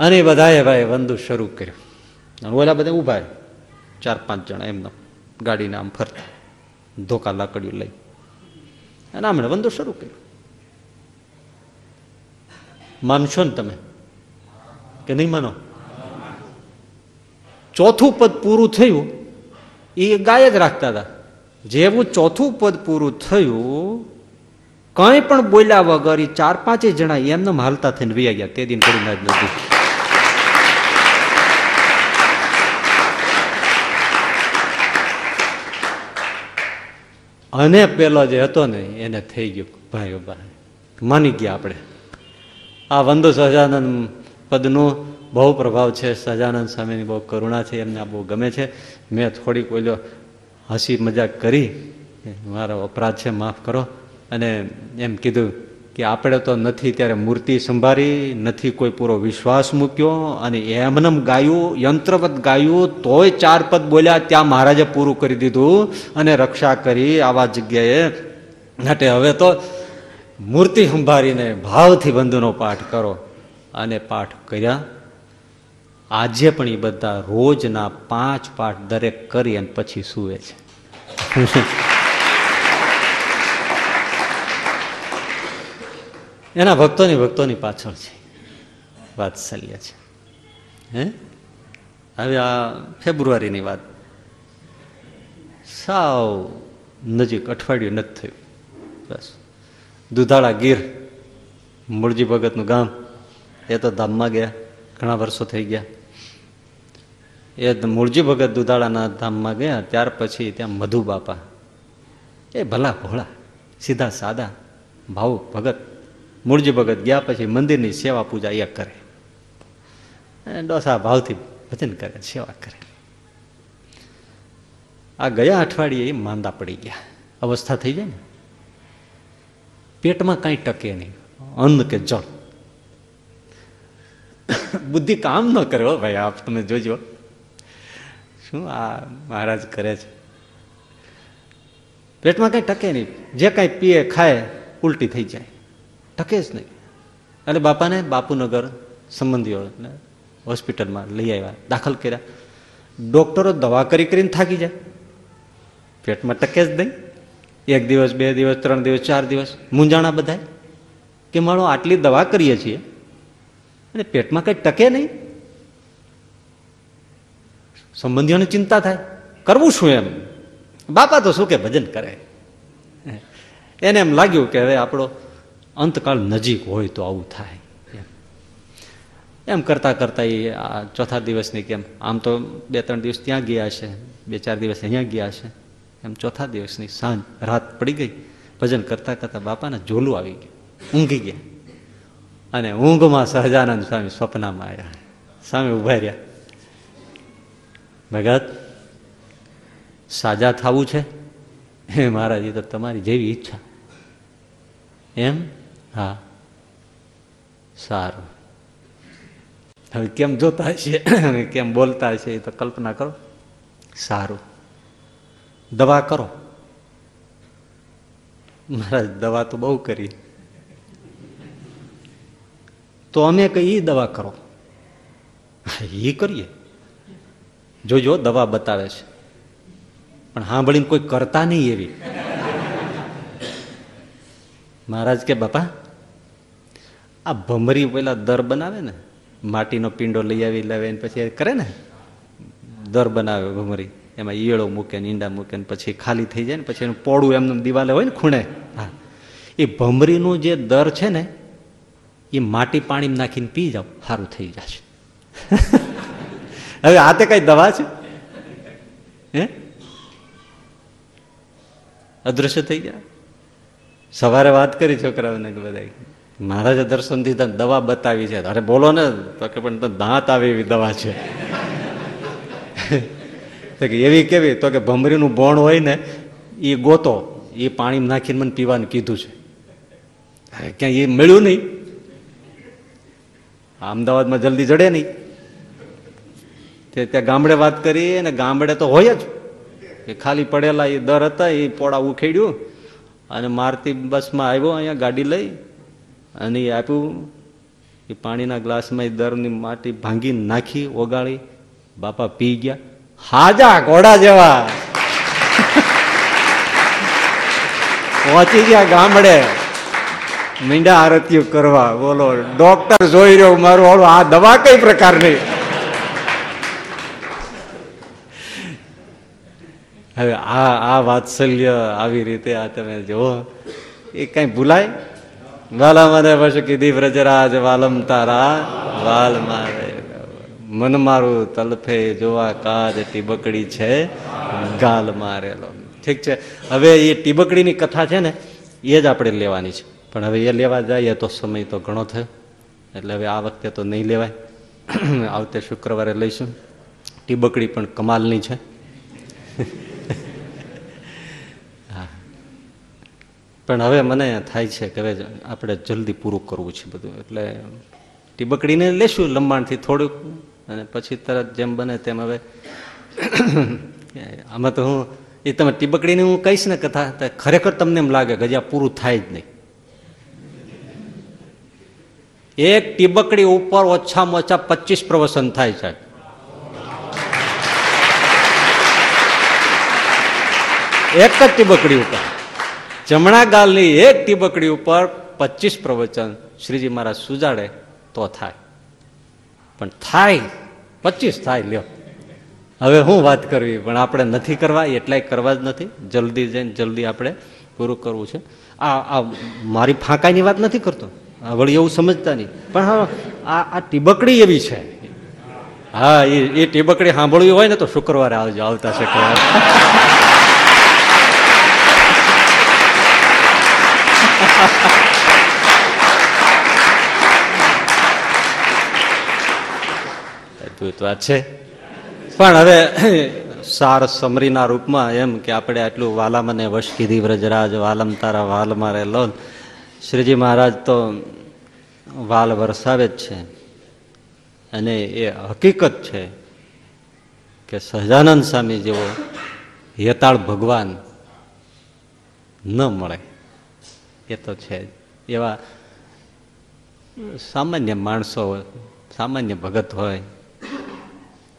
અને બધાએ ભાઈ વંદુ શરૂ કર્યું. ઓલા બધા ઊભા ચાર પાંચ જણા એમનો. ગાડીને આમ ફરતા. ધોકા લાકડીઓ લઈ. અને આમણે વંદુ શરૂ કર્યું. માનશો ને તમે? કે નહીં માનો? ચોથું પદ પૂરું થયું. એ ગાય જ રાખતા હતા. જેવું ચોથું પદ પૂરું થયું, કંઈ પણ બોલ્યા વગર એ ચાર પાંચે જણા એમને હાલતા થઈને વૈયા ગયા. તે દિન કરીને જ નથી અને પેલો જે હતો ને, એને થઈ ગયું ભાઈઓ ભાઈ, માની ગયા આપણે. આ વંદુ સહજાનંદ પદનું બહુ પ્રભાવ છે. સહજાનંદ સ્વામીની બહુ કરુણા છે. એમને આ બહુ ગમે છે. મેં થોડીક ઓલો હસી મજાક કરી મારો અપરાધ છે, માફ કરો. અને એમ કીધું કે આપણે તો નથી ત્યારે મૂર્તિ સંભાળી, નથી કોઈ પૂરો વિશ્વાસ મૂક્યો અને એમનેમ ગાયું, યંત્રવત ગાયું, તોય ચાર પદ બોલ્યા, ત્યાં મહારાજે પૂરું કરી દીધું અને રક્ષા કરી આવા જગ્યાએ. માટે હવે તો મૂર્તિ સંભાળીને ભાવથી બંધુનો પાઠ કરો. અને પાઠ કર્યા. આજે પણ એ બધા રોજના પાંચ પાઠ દરેક કરી અને પછી સૂવે છે. [LAUGHS] એના ભક્તોની ભક્તોની પાછળ છે. વાત્સલ્ય છે. હે? હવે આ ફેબ્રુઆરીની વાત. સાવ નજીક અઠવાડિયું નથી થયું. બસ. દુધાળા ગીર, મૂળજી ભગતનું ગામ, એ તો ધામમાં ગયા, ઘણા વર્ષો થઈ ગયા. એ મૂળજી ભગત દુધાળાના ધામમાં ગયા, ત્યાર પછી ત્યાં મધુ બાપા એ ભલા ભોળા, સીધા સાદા, ભાવુક ભગત. મૂળજી ભગત ગયા પછી મંદિરની સેવા પૂજા એ કરે. અને ડોસા ભાવથી ભજન કરે, સેવા કરે. આ ગયા અઠવાડિયે માંદા પડી ગયા. અવસ્થા થઈ જાય ને. પેટમાં કાંઈ ટકે નહીં. અન્ન કે જળ. [COUGHS] બુદ્ધિ કામ ન કરે ભાઈ, આપ તમે જોજો. શું આ મહારાજ કરે છે. પેટમાં કંઈ ટકે નહીં. જે કાંઈ પીએ, ખાય, ઉલટી થઈ જાય. ટકે જ નહીં. અને બાપાને બાપુનગર સંબંધીઓ હોસ્પિટલમાં લઈ આવ્યા, દાખલ કર્યા. ડોક્ટરો દવા કરી કરીને થાકી જાય. પેટમાં ટકે જ નહીં. એક દિવસ, બે દિવસ, ત્રણ દિવસ, ચાર દિવસ, મૂંઝાણા બધા કે મારો આટલી દવા કરીએ છીએ. અને પેટમાં કંઈ ટકે નહીં. સંબંધીઓને ચિંતા થાય. કરવું શું એમ? બાપા તો શું કે ભજન કરે? એને એમ લાગ્યું કે હવે આપણો અંતકાળ નજીક હોય તો આવું થાય. એમ. કરતાં કરતાં એ આ ચોથા દિવસની કેમ, આમ તો બે ત્રણ દિવસ ત્યાં ગયા છે બે ચાર દિવસ અહીંયા ગયા છે એમ ચોથા દિવસની સાંજ, રાત પડી ગઈ. ભજન કરતાં કરતાં બાપાને ઝોલું આવી ગયું. ઊંઘી ગયા. અને ઊંઘમાં સહજાનંદ સ્વામી સ્વપ્નમાં આવ્યા. સામે ઊભા રહ્યા. ભગત, સાજા થવું છે? એ મહારાજ તો તમારી જેવી ઈચ્છા. એમ? હા. સારું. હવે કેમ જોતા હશે? કેમ બોલતા હશે એ તો કલ્પના કરો. સારું. દવા કરો. મહારાજ, દવા તો બહુ કરી. તો અમે કઈ દવા કરો? એ કરીએ. જોજો, દવા બતાવે છે. પણ સાંભળીને કોઈ કરતા નહીં એવી. મહારાજ કે, બાપા, આ ભમરી પેલા દર બનાવે ને? માટીનો પિંડો લઈ આવી લાવે ને પછી કરે ને? દર બનાવે ભમરી. એમાં ઈયળો મૂકે ને, ઈંડા મૂકે ને, પછી ખાલી થઈ જાય ને, પછી એનું પોળું એમનું દિવાલે હોય ને, ખૂણે. હા. એ ભમરીનું જે દર છે ને, એ માટી પાણીમાં નાખીને પી જાઓ સારું થઈ જશે. [LAUGHS] હવે આ તે કઈ દવા છે? હે? અદૃશ્ય થઈ ગયા? સવારે વાત કરી છોકરાઓને બધા મહારાજે દર્શન દીધા દવા બતાવી છે. અરે, બોલો ને, તો કે પણ દાંત આવે એવી દવા છે. એવી કેવી? તો કે, ભમરીનું બોણ હોય ને, એ ગોતો, એ પાણી નાખીને મને પીવાનું કીધું છે. ક્યાંય એ મળ્યું નહીં. અમદાવાદમાં જલ્દી જડે નહીં. તે ત્યાં ગામડે વાત કરી અને ગામડે તો હોય જ. એ ખાલી પડેલા એ દર હતા, એ પોળા ઉખેડ્યું અને મારતી બસમાં આવ્યો અહીંયા ગાડી લઈ અને એ આપ્યું. એ પાણીના ગ્લાસમાં એ દરની માટી ભાંગી નાખી, ઓગાળી. બાપા પી ગયા. હાજા ઘોડા જેવા. પહોંચી ગયા ગામડે. મીંડા આરતીઓ કરવા. બોલો ડોક્ટર જોઈ રહ્યો, મારું આ દવા કઈ પ્રકારની? હવે આ આ વાત્સલ્ય આવી રીતે આ તમે જુઓ. એ કઈ ભૂલાય? વાલા મને પછી કીધી, વ્રજરાજ વાલમ તારા વાલ મારે. મન મારું તલફે જોવા કાજ ટીબકડી છે, ગાલ મારેલો. ઠીક છે. હવે એ ટીબકડીની કથા છે ને, એ જ આપણે લેવાની છે. પણ હવે એ લેવા જઈએ તો સમય તો ઘણો થયો. એટલે હવે આ વખતે તો નહીં લેવાય. [CLEARS THROAT] આવતે શુક્રવારે લઈશું. ટીબકડી પણ કમાલની છે. પણ હવે મને થાય છે કે આપણે જલ્દી પૂરું કરવું છે બધું. એટલે ટીબકડીને લેશું લંબાણથી થોડુંક, અને પછી તરત જેમ બને તેમ હવે [COUGHS] આમાં તો હું, એ તમે ટીબકડીની હું કહીશ ને કથા, તો ખરેખર તમને એમ લાગે કે આ પૂરું થાય જ નહીં. એક ટીબકડી ઉપર ઓછામાં ઓછા પચીસ પ્રવસન થાય છે. એક જ ટીબકડી ઉપર. જમણા ગાલની એક ટીબકડી ઉપર પચીસ પ્રવચન શ્રીજી મહારાજ સુજાડે તો થાય. પણ થાય, પચીસ થાય, લ્યો. હવે હું વાત કરવી, પણ આપણે નથી કરવા, એટલાય કરવા જ નથી. જલ્દી જઈને જલ્દી આપણે પૂરું કરવું છે. આ આ મારી ફાંકાઈની વાત નથી કરતો. વળી એવું સમજતા નહીં. પણ આ આ ટીબકડી એવી છે. હા, એ એ ટીબકડી સાંભળવી હોય ને તો શુક્રવારે આવજો, આવતા શુક્રવારે. વાત છે. પણ હવે [CLEARS THROAT] સાર સમરીના રૂપમાં એમ કે આપણે આટલું વાલા અને વશ વ્રજરાજ, વાલમ તારા વાલ મારે લોન શ્રીજી મહારાજ તો વાલ વરસાવે જ છે. અને એ હકીકત છે કે સહજાનંદ સ્વામી જેવો યતાળ ભગવાન ન મળે. એ તો છે એવા સામાન્ય માણસો સામાન્ય ભગત હોય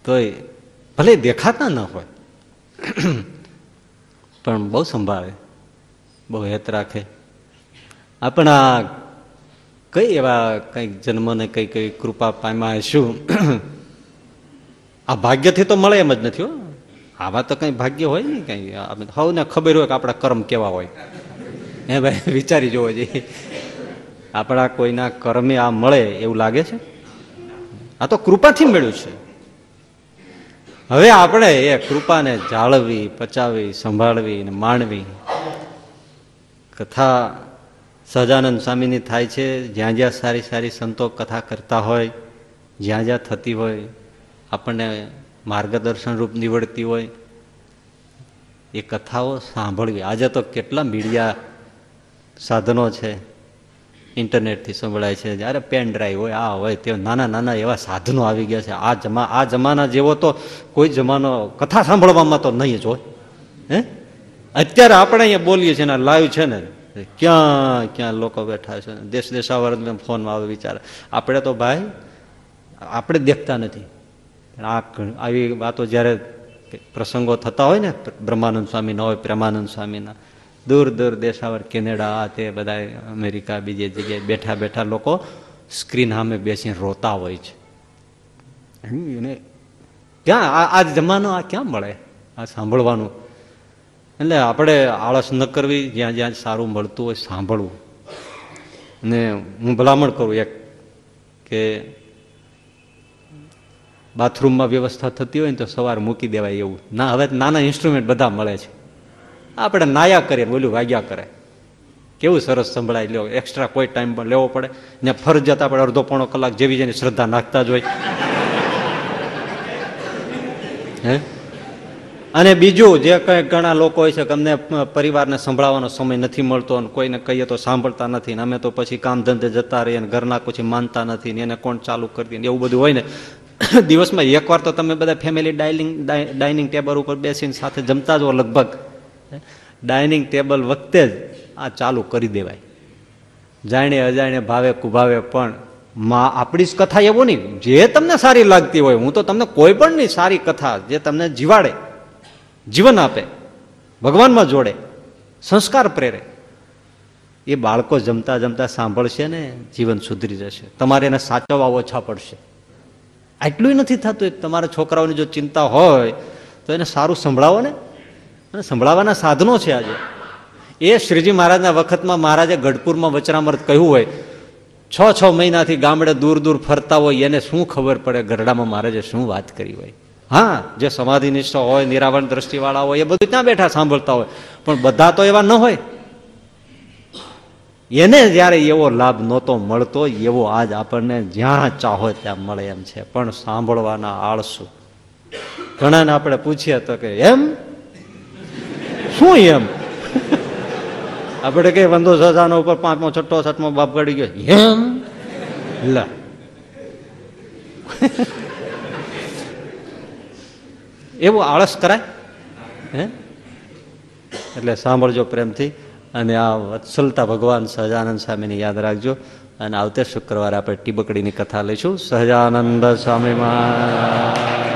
તોય ભલે દેખાતા ન હોય, પણ બહુ સંભાળે, બહુ હેત રાખે. આપણા કઈ એવા કંઈક જન્મને કઈ કઈ કૃપા પામ્યા શું આ ભાગ્યથી તો મળે એમ જ નથી હો. આવા તો કંઈ ભાગ્ય હોય ને કંઈ. હવને ખબર હોય કે આપણા કર્મ કેવા હોય. એ ભાઈ, વિચારી જોવો જોઈએ આપણા કોઈના કર્મે આ મળે એવું લાગે છે? આ તો કૃપાથી મળ્યું છે. હવે આપણે એ કૃપાને જાળવી, પચાવી, સંભાળવી ને માણવી. કથા સહજાનંદ સ્વામીની થાય છે. જ્યાં જ્યાં સારી સારી સંતો કથા કરતા હોય, જ્યાં જ્યાં થતી હોય, આપણને માર્ગદર્શન રૂપ નીવડતી હોય, એ કથાઓ સાંભળવી. આજે તો કેટલા મીડિયા સાધનો છે. ઇન્ટરનેટથી સંભળાય છે. જ્યારે પેન ડ્રાઈવ હોય, આ હોય તે નાના નાના એવા સાધનો આવી ગયા છે. આ જમા આ જમાના જેવો તો કોઈ જમાનો કથા સાંભળવામાં તો નહીં જ હોય. હે? અત્યારે આપણે અહીંયા બોલીએ છીએ લાઈવ છે ને. ક્યાં ક્યાં લોકો બેઠા છે. દેશ દેશાવર ફોનમાં આવે વિચાર. આપણે તો ભાઈ, આપણે દેખતા નથી. આ આવી વાતો જ્યારે પ્રસંગો થતા હોય ને, બ્રહ્માનંદ સ્વામીના હોય, પ્રેમાનંદ સ્વામીના દૂર દૂર દેશાવર કેનેડા આ તે બધા અમેરિકા બીજી જગ્યાએ બેઠા બેઠા લોકો સ્ક્રીન સામે બેસીને રોતા હોય છે. એને ક્યાં? આ આ જમાનો આ ક્યાં મળે? આ સાંભળવાનું. એટલે આપણે આળસ ન કરવી જ્યાં જ્યાં સારું મળતું હોય સાંભળવું. અને હું ભલામણ કરું એક કે બાથરૂમમાં વ્યવસ્થા થતી હોય ને તો સવાર મૂકી દેવાય એવું. ના હવે નાના ઇન્સ્ટ્રુમેન્ટ બધા મળે છે. આપણે નાયા કરીએ બોલ્યું વાગ્યા કરે. કેવું સરસ સંભળાય, લ્યો એક્સ્ટ્રા કોઈ ટાઈમ પણ લેવો પડે. ને ફરજિયાત આપણે અડધો પોણો કલાક જેવી જેની શ્રદ્ધા નાખતા જ હોય. હે? અને બીજું જે કંઈ ઘણા લોકો હોય છે કે અમને પરિવારને સંભળાવવાનો સમય નથી મળતો અને કોઈને કહીએ તો સાંભળતા નથી ને અમે તો પછી કામ ધંધે જતા રહીએ અને ઘરના પછી માનતા નથી ને એને કોણ ચાલુ કરી દે એવું બધું હોય ને. [COUGHS] દિવસમાં એકવાર તો તમે બધા ફેમિલી ડાઇનિંગ ડાઇનિંગ ટેબલ ઉપર બેસીને સાથે જમતા જ હો લગભગ. ડાઇનિંગ ટેબલ વખતે જ આ ચાલુ કરી દેવાય. જાણે અજાણે ભાવે કુભાવે પણ માં આપણી જ કથા એવું નહીં. જે તમને સારી લાગતી હોય, હું તો તમને કોઈ પણ નહીં સારી કથા જે તમને જીવાડે, જીવન આપે, ભગવાનમાં જોડે, સંસ્કાર પ્રેરે, એ બાળકો જમતા જમતા સાંભળશે ને જીવન સુધરી જશે. તમારે એને સાચવવા ઓછા પડશે. આટલું નથી થતું. તમારા છોકરાઓની જો ચિંતા હોય, તો એને સારું સંભળાવો ને. અને સંભળાવવાના સાધનો છે આજે. એ શ્રીજી મહારાજના વખતમાં મહારાજે ગઢપુરમાં વચરામૃત કહ્યું હોય, છ છ મહિનાથી ગામડે દૂર દૂર ફરતા હોય, એને શું ખબર પડે ગરડામાં મહારાજે શું વાત કરી હોય? હા, જે સમાધિનિષ્ઠ હોય, નિરાવરણ દ્રષ્ટિવાળા હોય, એ બધું ત્યાં બેઠા સાંભળતા હોય. પણ બધા તો એવા ન હોય. એને જ્યારે એવો લાભ નહોતો મળતો, એવો આજ આપણને જ્યાં ચાહો ત્યાં મળે એમ છે. પણ સાંભળવાના આળસુ. ઘણાને આપણે પૂછીએ તો કે, એમ? શું એમ? આપણે કઈ વંદો સજાનો ઉપર પાંચમો, છઠ્ઠો, સાતમો બાપ ગડી ગયો. એમ? લા. એવું આળસ કરાય? હે? એટલે સાંભળજો પ્રેમથી અને આ વત્સલતા ભગવાન સહજાનંદ સ્વામીની યાદ રાખજો. અને આવતે શુક્રવારે આપણે ટીબકડીની કથા લઈશું. સહજાનંદ સ્વામી મહારાજ.